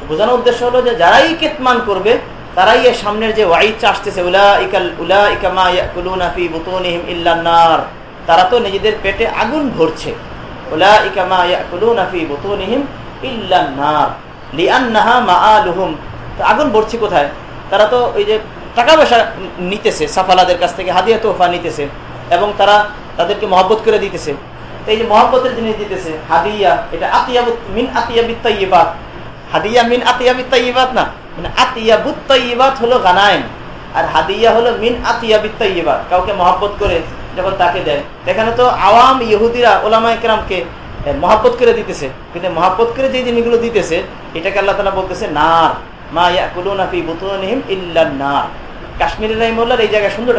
বোঝানোর উদ্দেশ্য হলো যে যারাই কেতমান করবে, তারাই এর সামনের যে ওয়াইদটা আসতেছে উলা ইকাল উলা ইকামা ইয়াকুলুনাফি বুতুনিহিম ইল্লান্নার তারা তো নিজেদের পেটে আগুন ভরছে। উলা ইকামা ইয়াকুলুনাফি বুতুনিহিম ইল্লান্নার মাআলুহুম। তো আগুন ভরছে কোথায়? তারা তো ওই যে টাকা পয়সা নিতেছে, সাফালাদের কাছ থেকে হাদিয়া তোফা নিতেছে এবং তারা তাদেরকে মহব্বত করে দিতেছে। এই যে মহব্বতের জিনিস দিতেছে, হাদিয়া, এটা আতিয়াবুত মিন আতিয়াবিত তাইয়্যিবাত হাদিয়া মিন আতিয়াবিত তাইয়্যিবাত না মানে আতিয়াবুত তাইয়্যিবাত হলো গানাইম আর হাদিয়া হলো মিন আতিয়াবিত তাইয়্যিবাত কাউকে মহব্বত করে যখন তাকে দেয়। এখানে তো আওয়াম ইহুদিরা ওলামা একরামকে মহাব্বত করে দিতেছে। কিন্তু মহাব্বত করে যে জিনিসগুলো দিতেছে, এটাকে আল্লাহ তালা বলতেছে নার। মা এই জায়গায় সুন্দর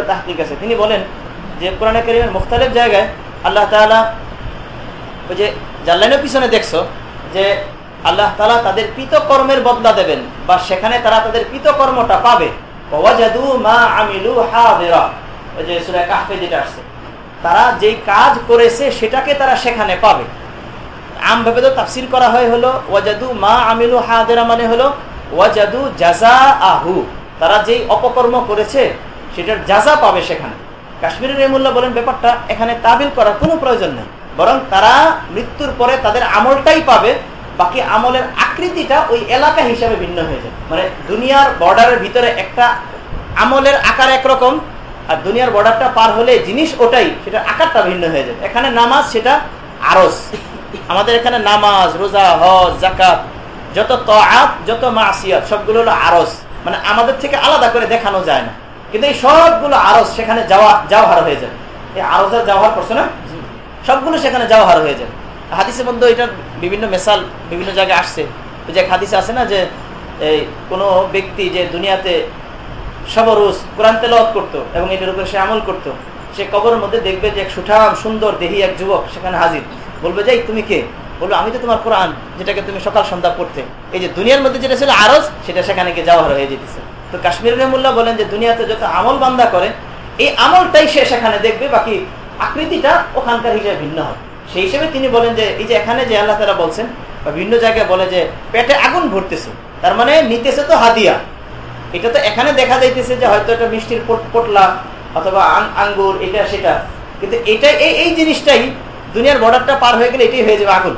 তিনি বলেন যে কোরআন করিমের মুখতালেব জায়গায় আল্লাহ ওই যে জাল্লাইনের পিছনে দেখছ যে আল্লাহ তালা তাদের কৃতকর্মের বদলা দেবেন বা সেখানে তারা তাদের কৃতকর্মটা পাবে। ওই যে যেটা আসছে। তারা যেই কাজ করেছে সেটাকে তারা সেখানে পাবে। আম ভাবে তো তাফসির করা হয় হলো, ওয়াজাদু মা আমিলু হাদেরা মানে হলো, ওয়াজাদু জাজা আহু তারা যেই অপকর্ম করেছে, সেটার জাজা পাবে সেখানে। কাশ্মীরের রহমুল্লাহ বলেন, ব্যাপারটা এখানে তাবিল করার কোনো প্রয়োজন নেই। বরং তারা মৃত্যুর পরে তাদের আমলটাই পাবে, বাকি আমলের আকৃতিটা ওই এলাকা হিসাবে ভিন্ন হয়ে যায়। মানে দুনিয়ার বর্ডারের ভিতরে একটা আমলের আকার একরকম, আর দুনিয়ার বর্ডারটা পার হলে জিনিস ওটাই সেটা আকারটা ভিন্ন হয়ে যায়। এখানে নামাজ, সেটা আরস আমাদের এখানে নামাজ রোজা হজ জাকাত যত তআত যত মাসিয়াত সবগুলো হলো আরস মানে আমাদের থেকে আলাদা করে দেখানো যায় না। কিন্তু এই সবগুলো আরস সেখানে যাওয়া যাওয়ার হয়ে যায়। এই আরসের যাওয়ার করছে না? সবগুলো সেখানে যাওয়ার হয়ে যায়। হাদিসের মধ্যে এটার বিভিন্ন মেসাল বিভিন্ন জায়গায় আসছে। যে এক হাদিসে আছে না যে এই কোনো ব্যক্তি যে দুনিয়াতে সবরোজ কোরআন তেলাওয়াত করতো এবং এটার উপরে সে আমল করতো সে কবরের মধ্যে দেখবে যে এক সুঠাম সুন্দর দেহি এক যুবক সেখানে হাজির। বলবে, যাই, তুমি কে? বলব আমি তো তোমার কোরআন, যেটাকে তুমি সকাল সন্ধ্যা পড়তে। এই যে দুনিয়ার মধ্যে যেটা ছিল আরজ, সেটা সেখানে গিয়ে যাওয়ার হয়ে যেতেছে। তো কাশ্মীর রহমুল্লাহ বলেন যে দুনিয়াতে যত আমল বান্দা করে, এই আমলটাই সে সেখানে দেখবে, বাকি আকৃতিটা ওখানকার হিসেবে ভিন্ন হবে সেই হিসেবে তিনি বলেন যে, এই যে এখানে যে আল্লাহ তারা বলছেন, বা বিভিন্ন জায়গায় বলে যে, পেটে আগুন ভরতেছে, তার মানে নিতেছে তো হাদিয়া। এটা তো এখানে দেখা যাইতেছে যে হয়তো একটা মিষ্টির পোট পোটলা অথবা আঙ্গুর, এটা সেটা। কিন্তু এটা এই জিনিসটাই দুনিয়ার বর্ডারটা পার হয়ে গেলে এটাই হয়ে যাবে আগুন।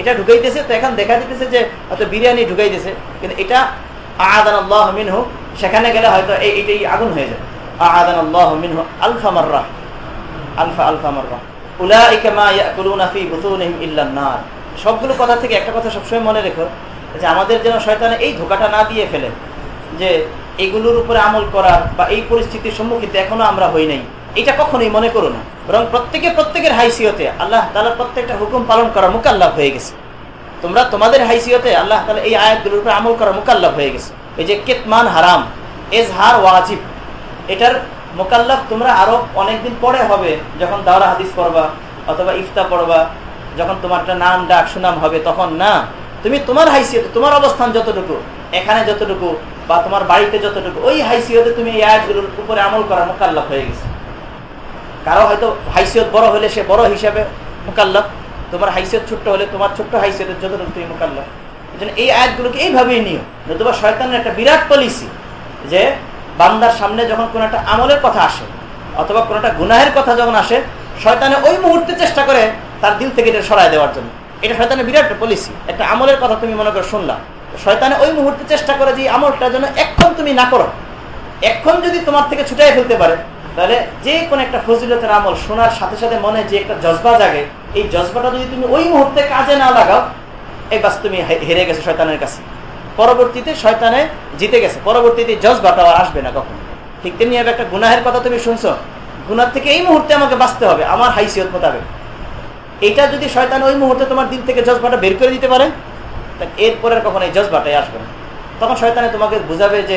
এটা ঢুকাইতেছে, তো এখন দেখা দিতেছে যে, হয়তো বিরিয়ানি ঢুকাইতেছে, কিন্তু এটা আদান আল্লাহ মিনহু, সেখানে গেলে হয়তো এই, এটাই আগুন হয়ে যাবে। আদান আল্লাহ মিনহু আলফা মাররা, আলফা আলফা মাররা। সবগুলো কথা থেকে একটা কথা সবসময় মনে রেখো, যে আমাদের যেন শয়তানে এই ধোকাটা না দিয়ে ফেলে, যে এগুলোর উপরে আমল করার বা এই পরিস্থিতির সম্মুখীন এখনও আমরা হই নাই। এটা কখনোই মনে করো না। বরং প্রত্যেকে প্রত্যেকের হাইসিয়তে আল্লাহ তালা প্রত্যেকটা হুকুম পালন করার মোকাল্লাভ হয়ে গেছে। তোমরা তোমাদের হাইসিয়তে আল্লাহ তালা এই আয়াতগুলোর উপরে আমল করার মোকাল্লাভ হয়ে গেছে। এই যে কেতমান হারাম, এজহার ওয়াজিব, এটার মোকাল্লাভ তোমরা আরও অনেকদিন পরে হবে, যখন দাওরা হাদিস পড়বা অথবা ইফতা পড়বা, যখন তোমারটা নাম ডাক সুনাম হবে, তখন না। তুমি তোমার হাইসিয়তে তোমার অবস্থান যতটুকু, এখানে যতটুকু বা তোমার বাড়িতে যতটুকু, ওই হাইসিয়তে তুমি এই আয়াতগুলোর উপরে আমল করার মোকাল্লাভ হয়ে গেছে। কারও হয়তো হাইসিয়ত বড় হলে সে বড় হিসাবে মোকাল্লাভ তোমার হাইসিয়ত ছোট্ট হলে তোমার ছোট্ট হাইসিয়তের যতটুকু তুমি মোকাল্লাভ এই জন্য এই আয়াতগুলোকে এইভাবেই নিও। নতুবা শয়তানের একটা বিরাট পলিসি যে বান্দার সামনে যখন কোনো একটা আমলের কথা আসে অথবা কোনো একটা গুনাহের কথা যখন আসে, শয়তানে ওই মুহূর্তে চেষ্টা করে তার দিল থেকে এটা সরাই দেওয়ার জন্য। এটা শয়তানের বিরাট পলিসি একটা আমলের কথা তুমি মনে করো, শুনলাম। শয়তানে ওই মুহূর্তে চেষ্টা করে যে আমলটা যেন এখন তুমি না করো। এখন যদি তোমার থেকে ছুটাই ফেলতে পারে তাহলে যে কোনো একটা ফজিলতের আমল শোনার সাথে সাথে মনে যে একটা জজবা জাগে। এই জজবাটা যদি তুমি ওই মুহূর্তে কাজে না লাগাও, এই বাস তুমি হেরে গেছো শয়তানের কাছে। পরবর্তীতে শয়তানে জিতে গেছে। পরবর্তীতে জজবাটা আর আসবে না কখন? ঠিক তেমনি একটা গুনাহের কথা তুমি শুনছো। গুনার থেকে এই মুহূর্তে আমাকে বাঁচতে হবে, আমার হাইসিয়ত মোতাবেক। এটা যদি শয়তান ওই মুহূর্তে তোমার দিন থেকে জজবাটা বের করে দিতে পারে এরপরে কখন এই জজবাটাই আসবে না। তখন শয়তানে তোমাকে বুঝাবে যে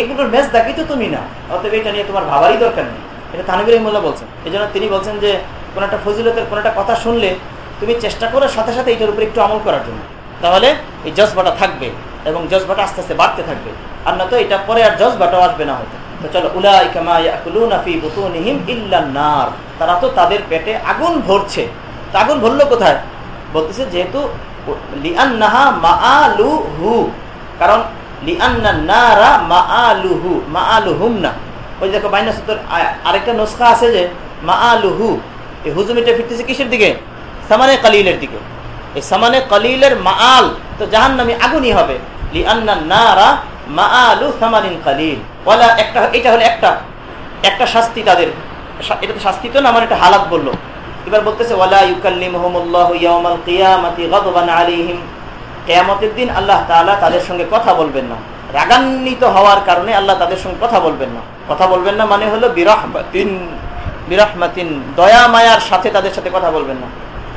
এগুলোর মেজ দাকি তো তুমি না। অতএব এটা নিয়ে তোমার ভাবারই দরকার নেই। এটা তানবির রহমুল্লাহ বলছেন। এই জন্য তিনি বলছেন যে, কোনো একটা ফজিলতের, কোনো একটা কথা শুনলে তুমি চেষ্টা করো সাথে সাথে এটার উপরে একটু আমল করার জন্য। তাহলে এই জজবাটা থাকবে এবং জজবাটা আস্তে আস্তে বাড়তে থাকবে। আর না তো এটা পরে আর জজবাটাও আসবে না হয়তো। তো চলো নার। তারা তো তাদের পেটে আগুন ভরছে। আগুন ভরলো কোথায়? বলতেছে যেহেতু কারণ ওই দেখো বাইনা সূত্র আরেকটা নস্কা আছে যে মা আলুহু এই হুজুমিটা ফিরতেছে কিসের দিকে? সামানে কালিলের দিকে। এই সামানে কালিলের মাল তো জাহান নামে আগুনই হবে। লি আন্না নারা মা আলু সামানিন কালিল। ওলা একটা, এটা হলো একটা। একটা শাস্তি তাদের। এটা তো শাস্তি তো না, আমার একটা হালাত বলল। এবার বলতেছে, ওয়ালা ইউকাল্লিমুহুমুল্লাহু ইয়াউমাল কিয়ামাতি গাদবান আলাইহিম। কিয়ামতের দিন আল্লাহ তাআলা তাদের সঙ্গে কথা বলবেন না। রাগান্বিত হওয়ার কারণে আল্লাহ তাদের সঙ্গে কথা বলবেন না। কথা বলবেন না মানে হলো বিরহমাতিন বিরহমাতিন, দয়া মায়ার সাথে তাদের সাথে কথা বলবেন না।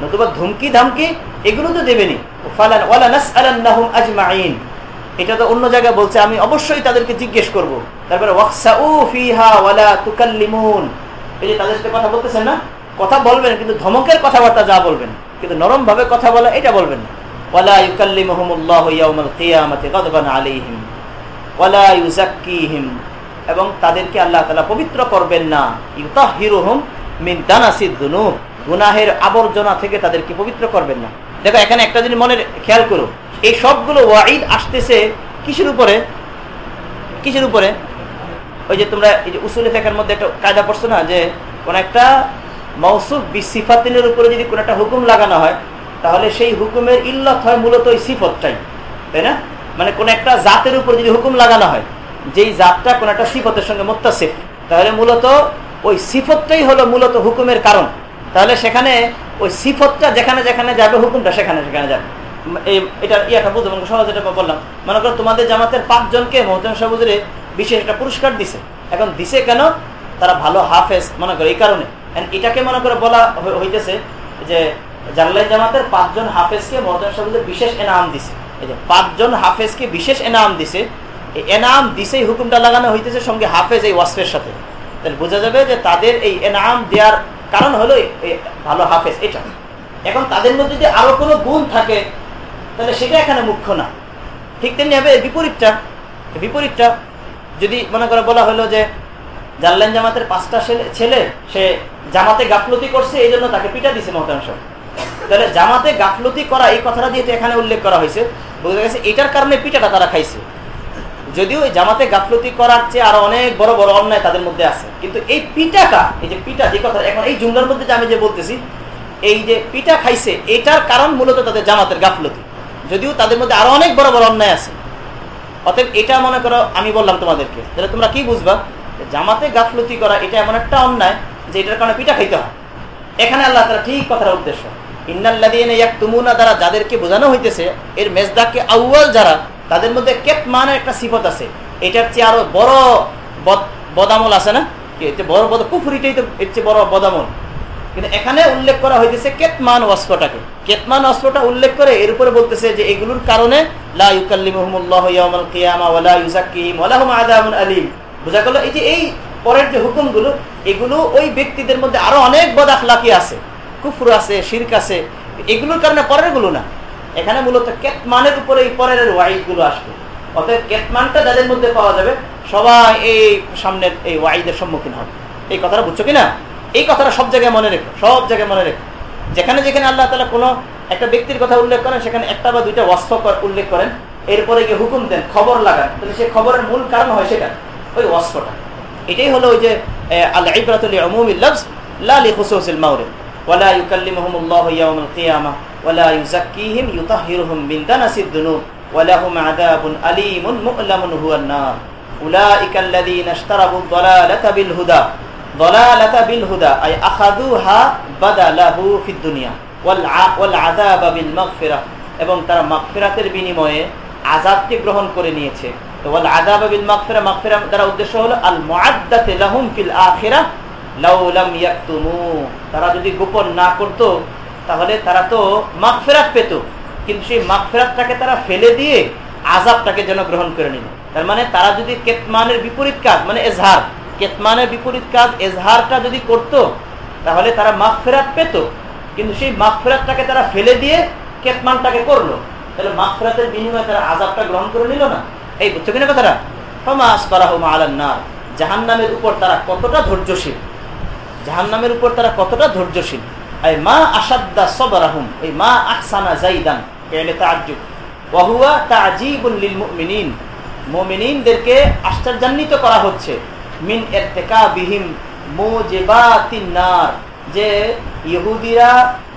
নতুবা ধুমকি ধামকি এগুলো তো দেবেনি আজমাইন এটা তো অন্য জায়গায় বলছে, আমি অবশ্যই তাদেরকে জিজ্ঞেস করব। তারপরে এই যে তাদের সাথে কথা না? কথা বলবেন, কিন্তু ধমকের কথাবার্তা যা বলবেন। কিন্তু নরম ভাবে কথা বলা, এটা বলবেন না। ওয়ালা ইউকাল্লিমুহুমুল্লাহু ইয়াউমাল কিয়ামাতি গাদবান আলাইহিম, ওয়ালা ইউযাক্কিহিম, এবং তাদেরকে আল্লাহ তাআলা পবিত্র করবেন না। ইউতাহিরুহুম মিন দানাসিদ দুনুব, গুনাহের আবর্জনা থেকে তাদেরকে পবিত্র করবেন না। দেখো, এখানে একটা জিনিস মনে খেয়াল করো, এই সবগুলো ওয়াইদ আসতেছে কিসের উপরে? কিসের উপরে? ওই যে তোমরা এই যে উসুলে ফেকার মধ্যে একটা কায়দা পড়ছো না, যে কোন একটা মৌসুফ বিসিফাতিনের উপরে যদি কোন একটা হুকুম লাগানো হয় তাহলে সেই হুকুমের ইল্লত হয় মূলত ওই সিফতটাই, তাই না? মানে কোন একটা জাতের উপর যদি হুকুম লাগানো হয়, যেই জাতটা কোন একটা সিফতের সঙ্গে মোত্তাসিফ, তাহলে মূলত ওই সিফতটাই হলো মূলত হুকুমের কারণ। তাহলে সেখানে ওই সিফতটা যেখানে যেখানে যাবে, হুকুমটা সেখানে সেখানে যাবে। এটা ইয়াটা বুঝব সহজ এটা বললাম। মনে করো তোমাদের জামাতের পাঁচজনকে মোহতাম সাহুজুরে বিশেষ একটা পুরস্কার দিছে। এখন দিছে কেন? তারা ভালো হাফেজ, মনে করো এই কারণে। এটাকে মনে করে বলা হইতেছে যে জাল্লাই জামাতের পাঁচজন হাফেজকে মোহতাম সাহুজুর বিশেষ এনাম দিছে। এই যে পাঁচজন হাফেজকে বিশেষ এনাম দিছে, এই এনাম দিছেই হুকুমটা লাগানো হইতেছে সঙ্গে হাফেজ এই ওয়াসফের সাথে। তাহলে বোঝা যাবে যে তাদের এই এনাম দেওয়ার কারণ হলো ভালো হাফেজ, এটা। এখন তাদের মধ্যে যদি আরও কোনো গুণ থাকে, তাহলে সেটা এখানে মুখ্য না। ঠিক তেমনি হবে বিপরীতটা বিপরীতটা যদি মনে করে বলা হলো যে জাল্লান জামাতের পাঁচটা ছেলে সে জামাতে গাফলতি করছে, এই জন্য তাকে পিটা দিছে মহতাংশ তাহলে জামাতে গাফলতি করা এই কথাটা দিয়ে এখানে উল্লেখ করা হয়েছে। বোঝা গেছে এটার কারণে পিটাটা তারা খাইছে। যদিও জামাতে গাফলতি করার চেয়ে আরও অনেক বড় বড় অন্যায় তাদের মধ্যে আছে। কিন্তু এই পিটাটা এই যে পিটা যে কথা, এখন এই জুমলার মধ্যে যে আমি যে বলতেছি, এই যে পিটা খাইছে, এটার কারণ মূলত তাদের জামাতের গাফলতি। যদিও তাদের মধ্যে আরও অনেক বড় বড় অন্যায় আছে। অতএব এটা মনে করো আমি বললাম তোমাদেরকে, তাহলে তোমরা কি বুঝবা? জামাতে গাফলতি করা এটা এমন একটা অন্যায় যে এটার কারণে পিঠা খাইতে হয়। এখানে আল্লাহ তারা ঠিক কথার উদ্দেশ্য। ইন্নাল্লাদিন দ্বারা যাদেরকে বোঝানো হইতেছে, এর মেজদাকে আউ্য়াল যারা, তাদের মধ্যে কেত মানের একটা সিফত আছে। এটার চেয়ে আরও বড় বদামল আছে না? বড় বদ চেয়ে বড় বদামল। কিন্তু এখানে উল্লেখ করা হইতেছে কেতমান অস্ত্রটাকে কেতমান অস্ত্রটা উল্লেখ করে এর উপরে বলতেছে যে এগুলোর কারণে আলিম। বোঝা গেল এই যে এই পরের যে হুকুমগুলো, এগুলো ওই ব্যক্তিদের মধ্যে আরও অনেক বদাখলাকি আছে। কুফুর আছে, শির্ক আছে, এগুলোর কারণে পরেরগুলো না। এখানে মূলত কেতমানের উপরে এই পরের ওয়াইডগুলো আসবে। অতএব কেতমানটা যাদের মধ্যে পাওয়া যাবে, সবাই এই সামনের এই ওয়াইদের সম্মুখীন হবে। এই কথাটা বুঝছ কিনা? এই কথাটা সব জায়গায় মনে রেখো, সব জায়গায় মনে রেখো। যেখানে যেখানে আল্লাহ তালা কোনো একটা ব্যক্তির কথা উল্লেখ করেন, সেখানে একটা বা দুইটা ওয়াস্ত উল্লেখ করেন। এরপরে গিয়ে হুকুম দেন, খবর লাগান। তাহলে সেই খবরের মূল কারণ হয় সেটা, ওই ওয়াস্ফটা। এটাই হলো ওই যে আল্লাহ ইবরাতুল অমুমিল লফজ লালি মাউরে এবং তারা মাগফিরাতের বিনিময়ে আযাবকে গ্রহণ করে নিয়েছে। তো ওয়াল আযাবা বিল মাগফিরা মাগফিরা দ্বারা উদ্দেশ্য হলো আল মুআদ্দাতু লাহুম ফিল তারা যদি গোপন না করত, তাহলে তারা তো মাগফিরাত পেত। কিন্তু সেই মাগফিরাতটাকে তারা ফেলে দিয়ে আযাবটাকে যেন গ্রহণ করে নিল। তার মানে তারা যদি কেতমানের বিপরীত কাজ মানে এজহার, কেতমানের বিপরীত কাজ এজহারটা যদি করত, তাহলে তারা মাগফিরাত পেত। কিন্তু সেই মাগফিরাতটাকে তারা ফেলে দিয়ে কেতমানটাকে করল। তাহলে মাগফিরাতের বিনিময়ে তারা আযাবটা গ্রহণ করে নিল না। এই বুঝছ কিনা কথাটা? ফমাস বারাহুম আলান নার। জাহান্নামের উপর তারা কতটা ধৈর্যশীল? জাহান্নামের উপর তারা কতটা ধৈর্যশীল? এই মা আসাদ্দা সবরাহুম, এই মা আহসানা জাইদান পেলে তাজ্জুব ওয়াহুয়া তাজিবুল মুমিনিন, মুমিনিনদেরকে আশ্চর্যান্বিত করা হচ্ছে। মিন ইরতিকাবিহিম মুজিবাতিন নার, যে ইহুদিরা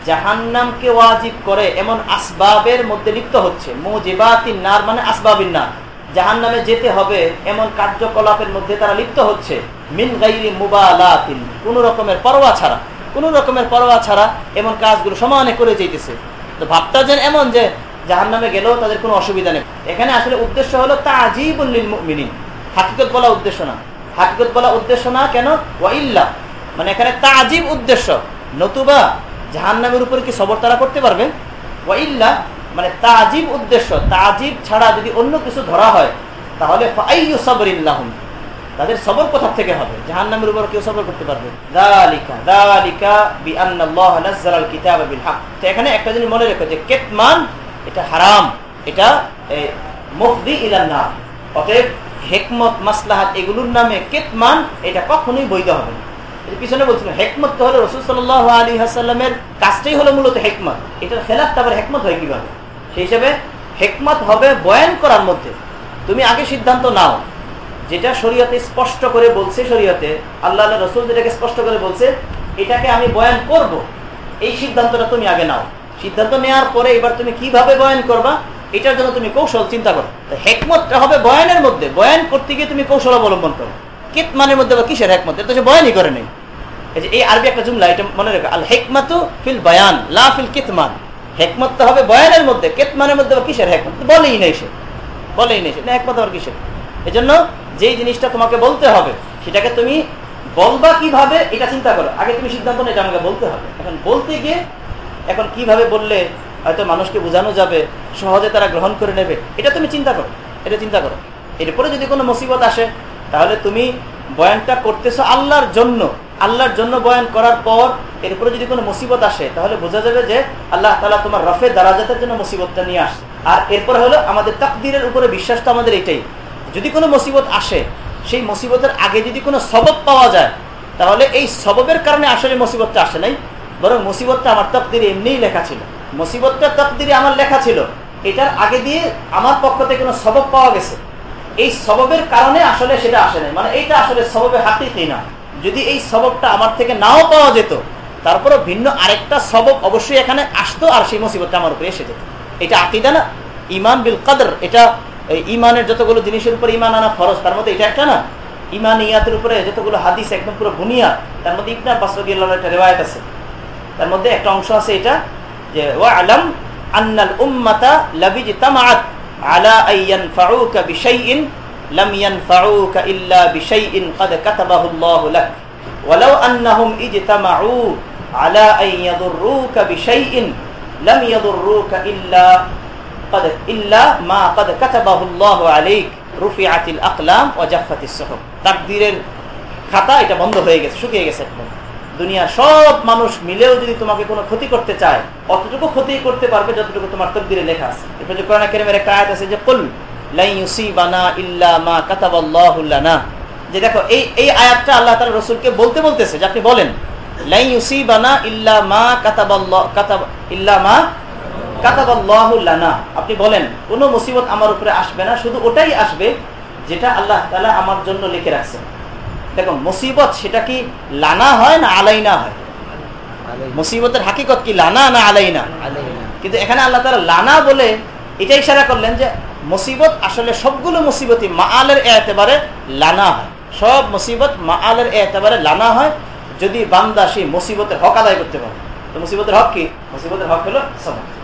জাহান্নামকে ওয়াজিব করে, এমন আসবাবের মধ্যে লিপ্ত হচ্ছে। মুজিবাতিন নার মানে আসবাবিন নার। জাহান্নামে যেতে হবে, এমন কার্যকলাপের মধ্যে তারা লিপ্ত হচ্ছে। মিন গাইরি মুবালাতিন কোন রকমের পরোয়া ছাড়া, কোন রকমের পরোয়া ছাড়া এমন কাজগুলো সমানে করে যেতেছে তো ভাবটা যেন এমন যে জাহান নামে গেলেও তাদের কোনো অসুবিধা নেই। এখানে আসলে উদ্দেশ্য হলো তাজিবুল্লিল মিনিন হাকিকত বলা উদ্দেশ্য না। হাকিকত বলা উদ্দেশ্য না কেন? ওয়াইল্লা মানে এখানে তাজিব উদ্দেশ্য। নতুবা জাহান নামের উপরে কি সবর তারা করতে পারবে? ওয়াইল্লা মানে তাজিব উদ্দেশ্য। তাজিব ছাড়া যদি অন্য কিছু ধরা হয়, তাহলে ফাইয়ু সবরিল্লাহম তাদের সবর কোথা থেকে হবে? জাহান নামের উপর কেউ সবর করতে পারবে? এখানে একটা জিনিস মনে রেখো যে কেতমান এটা হারাম। এটা মুফদি ইলান্না অতএব হেকমত, মাসলাহাত এগুলোর নামে কেতমান এটা কখনোই বৈধ হবে না। পিছনে বলছিলাম হেকমত হলো রসুল সাল্লাহ আলী হাসাল্লামের কাজটাই হলো মূলত হেকমত। এটার খেলাফ আবার হেকমত হয় কীভাবে? সেই হিসেবে হেকমত হবে বয়ান করার মধ্যে। তুমি আগে সিদ্ধান্ত নাও। যেটা শরীয়তে স্পষ্ট করে বলছে শরীয়তে, আল্লাহ রসুল যেটাকে স্পষ্ট করে বলছে, এটাকে আমি বয়ান করব। এই সিদ্ধান্তটা তুমি আগে নাও। সিদ্ধান্ত নেওয়ার পরে এবার তুমি কীভাবে বয়ান করবা, এটার জন্য তুমি কৌশল চিন্তা করো। হেকমতটা হবে বয়ানের মধ্যে। বয়ান করতে গিয়ে তুমি কৌশল অবলম্বন করো। কিত মানের মধ্যে বা কিসের হেকমত? এটা তো বয়ানই করে নেই। এই আরবি একটা জুমলা, এটা মনে রেখো, আল হেকমাতু ফিল বয়ান, লা ফিল কিতমান। হেকমত তো হবে বয়ানের মধ্যে, কেতমানের মধ্যে বা কিসের হেকমত? বলেই নেই সে। বলেই নেই সে। না, হেকমত আবার কিসের? এজন্য যেই জিনিসটা তোমাকে বলতে হবে, সেটাকে তুমি বলবা কীভাবে, এটা চিন্তা করো। আগে তুমি সিদ্ধান্ত নেই আমাকে বলতে হবে। এখন বলতে গিয়ে, এখন কীভাবে বললে হয়তো মানুষকে বোঝানো যাবে, সহজে তারা গ্রহণ করে নেবে, এটা তুমি চিন্তা করো, এটা চিন্তা করো। এরপরে যদি কোনো মুসিবত আসে, তাহলে তুমি বয়ানটা করতেছো আল্লাহর জন্য। আল্লাহর জন্য বয়ান করার পর, এরপরে যদি কোনো মুসিবত আসে, তাহলে বোঝা যাবে যে আল্লাহ তালা তোমার রফে দারাজাতের জন্য মুসিবতটা নিয়ে আসে আর এরপরে হলো আমাদের তাকদিরের উপরে বিশ্বাস তো আমাদের এটাই। যদি কোনো মুসিবত আসে, সেই মুসিবতের আগে যদি কোনো সবব পাওয়া যায়, তাহলে এই সববের কারণে আসলে মুসিবতটা আসে নাই, বরং মুসিবতটা আমার তকদিরে এমনিই লেখা ছিল। মুসিবতটা তকদিরে আমার লেখা ছিল, এটার আগে দিয়ে আমার পক্ষ থেকে কোনো সবব পাওয়া গেছে। এই সববের কারণে আসলে সেটা আসে নাই মানে এইটা আসলে সববে হাতিতেই না। যদি এই সববটা আমার থেকে নাও পাওয়া যেত তারপরে ভিন্ন আরেকটা সবব অবশ্যই এখানে আসতো, আর সেই মুসিবতটা আমার উপরে এসে যেত। এটা আকিদা না? ইমান বিল কাদর, এটা এই ইমানের যতগুলো জিনিসের উপর ইমান আনা ফরজ, তার মধ্যে এটা একটা না? ইমান ইয়াতের উপরে যতগুলো হাদিস একদম পুরো বুনিয়া, তার মধ্যে ইবনা বাসরিয়াল একটা রেওয়ায়ত আছে। তার মধ্যে একটা অংশ আছে এটা, যে ও আলম আন্নাল উম্মাতা লাবিজ তামাত আলা আইয়ান ফাউকা বিশাইইন লাম ইয়ান ইয়ানফাউকা ইল্লা বিশাইইন ক্বাদ কাতাবাহু আল্লাহু লাক। ওয়ালাউ আন্নাহুম ইজতামাউ আলা আন বিশাইইন লাম ইয়াদুররুকা ইল্লা قد الا ما قد كتبه الله عليك رفعت الاقلام وجفت الصحف তাকদীরের খাতা এটা বন্ধ হয়ে গেছে শুকিয়ে গেছে একদম দুনিয়ার সব মানুষ মিলেও যদি তোমাকে কোনো ক্ষতি করতে চায় অতটুকু ক্ষতি করতে পারবে যতটুকু তোমার তকদিরে লেখা আছে এরপর যে কোরআন কেরিমের একটা আয়াত আছে যে কুল যে দেখো এই এই আয়াতটা আল্লাহ তালা রসুলকে বলতে বলতেছে যে আপনি বলেন লাই ইউসিবানা ইল্লা মা কাতাবাল্লাহ কাতাব ইল্লা মা কাতাবাল্লাহুল্লানা আপনি বলেন কোনো মুসিবত আমার উপরে আসবে না শুধু ওটাই আসবে যেটা আল্লাহ তালা আমার জন্য লিখে রাখছেন। দেখুন মুসিবত সেটা কি লানা হয় না আলাইনা হয়? মুসিবতের হাকিকত কি লানা না আলাইনা? কিন্তু এখানে আল্লাহ তালা লানা বলে এটা ইশারা করলেন যে মুসিবত আসলে সবগুলো মুসিবতই মা আলের এতেবারে লানা হয়। সব মুসিবত মা আলের এতেবারে লানা হয় যদি বান্দা সেই মুসিবতের হক আদায় করতে পারে। তো মুসিবতের হক কি? মুসিবতের হক হলো সবর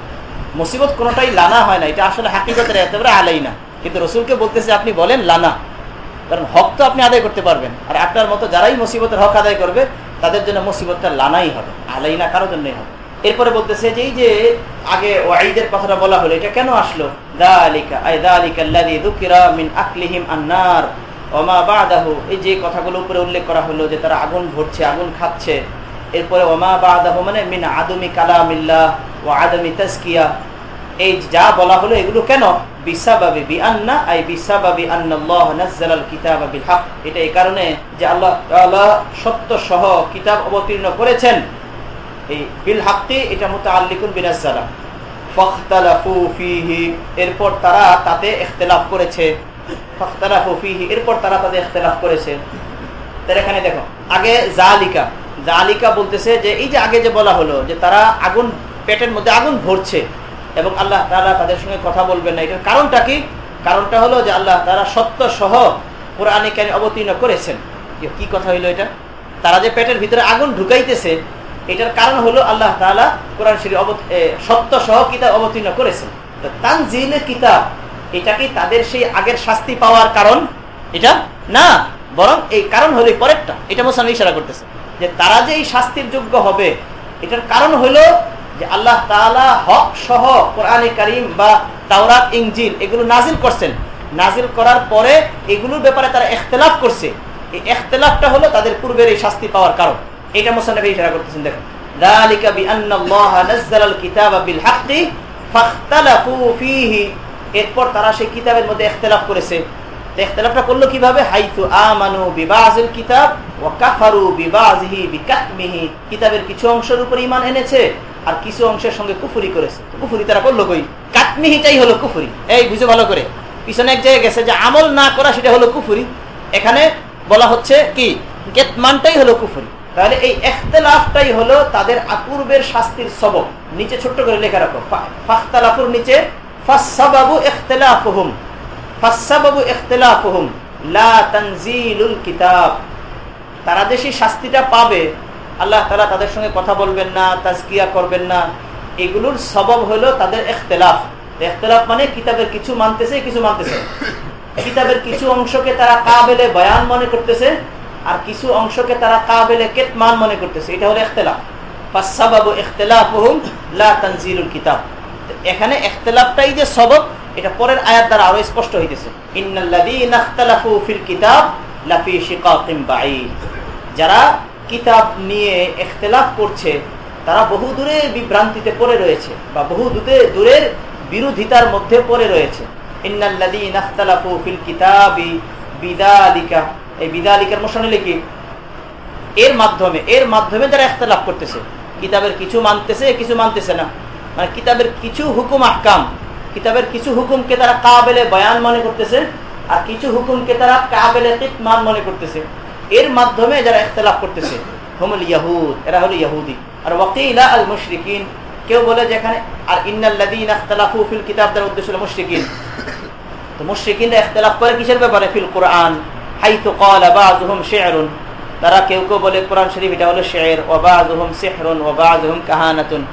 মুসিবত কোনোটাই লানা হয় না, এটা আসলে হাকিকতের এতেবারে আলাই না কিন্তু রসুলকে বলতেছে, আপনি বলেন লানা। কারণ হক তো আপনি আদায় করতে পারবেন। আর আপনার মতো যারাই মুসিবতের হক আদায় করবে, তাদের জন্য মুসিবতটা লানাই হবে। আলাই না কারোর জন্যই হবে। এরপরে বলতেছে যে, এই যে আগে ওয়াইদের কথাটা বলা হলো, এটা কেন আসলো? যে কথাগুলো উপরে উল্লেখ করা হলো যে, তারা আগুন ভরছে, আগুন খাচ্ছে। এরপরে ওমা বাদাহ মানে মিন আদমি কালামিল্লাহ। ও তাজকিয়া। এই যা বলা হলো এগুলো কেন? বি কিতাব এটা এই কারণে যে সত্য সহ কিতাব অবতীর্ণ করেছেন। এই বিল এটা এরপর তারা তাতে ইখতিলাফ করেছে। এরপর তারা তাতে ইখতিলাফ করেছে। এখানে দেখো, আগে জালিকা। জালিকা বলতেছে যে এই যে আগে যে বলা হলো যে তারা আগুন পেটের মধ্যে আগুন ভরছে এবং আল্লাহ তারা তাদের সঙ্গে কথা বলবেন না। এটার কারণটা কি? কারণটা হলো যে আল্লাহ তারা সত্য সহ কোরআনে কেন অবতীর্ণ করেছেন। কি কথা হইল এটা? তারা যে পেটের ভিতরে আগুন ঢুকাইতেছে, এটার কারণ হলো আল্লাহ তালা কোরআন শরীফ সত্য সহ কিতাব অবতীর্ণ করেছেন। তানজিলে কিতাব, এটা কি তাদের সেই আগের শাস্তি পাওয়ার কারণ? এটা না, বরং এই কারণ হলো পরেরটা। এটা মোসান ইশারা করতেছে যে তারা যে এই শাস্তির যোগ্য হবে, এটার কারণ হলো যে আল্লাহ তালা হক সহ কোরআনে কারিম বা তাওরাত ইঞ্জিল এগুলো নাজিল করছেন। নাজিল করার পরে এগুলোর ব্যাপারে তারা এখতলাফ করছে। এই এখতলাফটা হলো তাদের পূর্বের এই শাস্তি পাওয়ার কারণ। এটা মোসানবী ইশারা করতেছেন, দেখুন। এরপর তারা সেই কিতাবের মধ্যে এখতলাফ করেছে। এখতলাফটা করল কীভাবে? কিতাবের কিছু অংশের উপর ইমান এনেছে। আর কিছু অংশের সঙ্গে কুফুরি করেছে। কুফুরি তারা করল কই? কাতমিহিটাই হলো কুফুরি। এই, বুঝে ভালো করে। পিছনে এক জায়গায় গেছে যে আমল না করা সেটা হলো কুফুরি। এখানে বলা হচ্ছে কি? কেতমানটাই হলো কুফুরি। তাহলে এই এখতলাফটাই হলো তাদের আপূর্বের শাস্তির সবক। নিচে ছোট্ট করে লেখা রাখো। ফাখতালাফুর নিচে ফাসাবাবু ইখতিলাফুহুম ফাসাবাবু ইখতিলাফুহুম লা তানজিলুল কিতাব। তারা সেই শাস্তিটা পাবে আল্লাহ তালা তাদের সঙ্গে কথা বলবেন না, তাজকিয়া করবেন না। এগুলোর সবব হলো তাদের এখতলাফ এখতলাফ মানে কিতাবের কিছু মানতেছে কিছু মানতেছে কিতাবের কিছু অংশকে তারা কাবেলে বয়ান মনে করতেছে, আর কিছু অংশকে তারা কাবেলে কেতমান মনে করতেছে। এটা হলো এখতলাফ লা কিতাব। এখানে যে এটা পরের আরও স্পষ্ট হইতেছে। যারা কিতাব নিয়ে ইখতিলাফ করছে, তারা বহু দূরের বিভ্রান্তিতে পড়ে রয়েছে বা বহু দূরে, দূরের বিরোধিতার মধ্যে পড়ে রয়েছে। এই বিদালিকার কি? এর মাধ্যমে এর মাধ্যমে যারা ইখতিলাফ করতেছে। কিতাবের কিছু মানতেছে কিছু মানতেছে না। মানে কিতাবের কিছু হুকুম আহকাম, কিতাবের কিছু হুকুমকে তারা কাবেলে বয়ান মনে করতেছে, আর কিছু হুকুমকে তারা কাবেলে কিতমান মনে করতেছে। এর মাধ্যমে যারা ইখতলাফ করতেছে হুমুল ইয়াহুদ, এরা হলো ইয়াহুদি। আর ওয়াকিলা আল মুশরিকিন, কেউ বলে যে এখানে, আর ইন্নাল্লাযীনা ইখতালাফু ফিল কিতাব দ্বারা উদ্দেশ্য হলো মুশরিকিন। তো মুশরিকিনরা ইখতলাফ করে কিসের ব্যাপারে? ফিল কোরআন। হাইতু ক্বালা বাযুহুম শি'রুন। তারা কেউ কেউ বলে, কোরআন শরীফ এটা হলো শের। ও বাযুহুম সিহরুন ও বাযুহুম কাহানাতুন।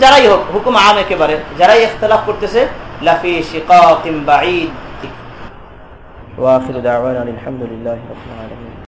যারাই হোক, হুকুম আম একেবারে। যারাই ইখতলাফ করতেছে, লাফি শিকাকিম বাঈদ। আখিরু দাওয়ানা আলহামদুলিল্লাহি রাব্বিল আলামিন।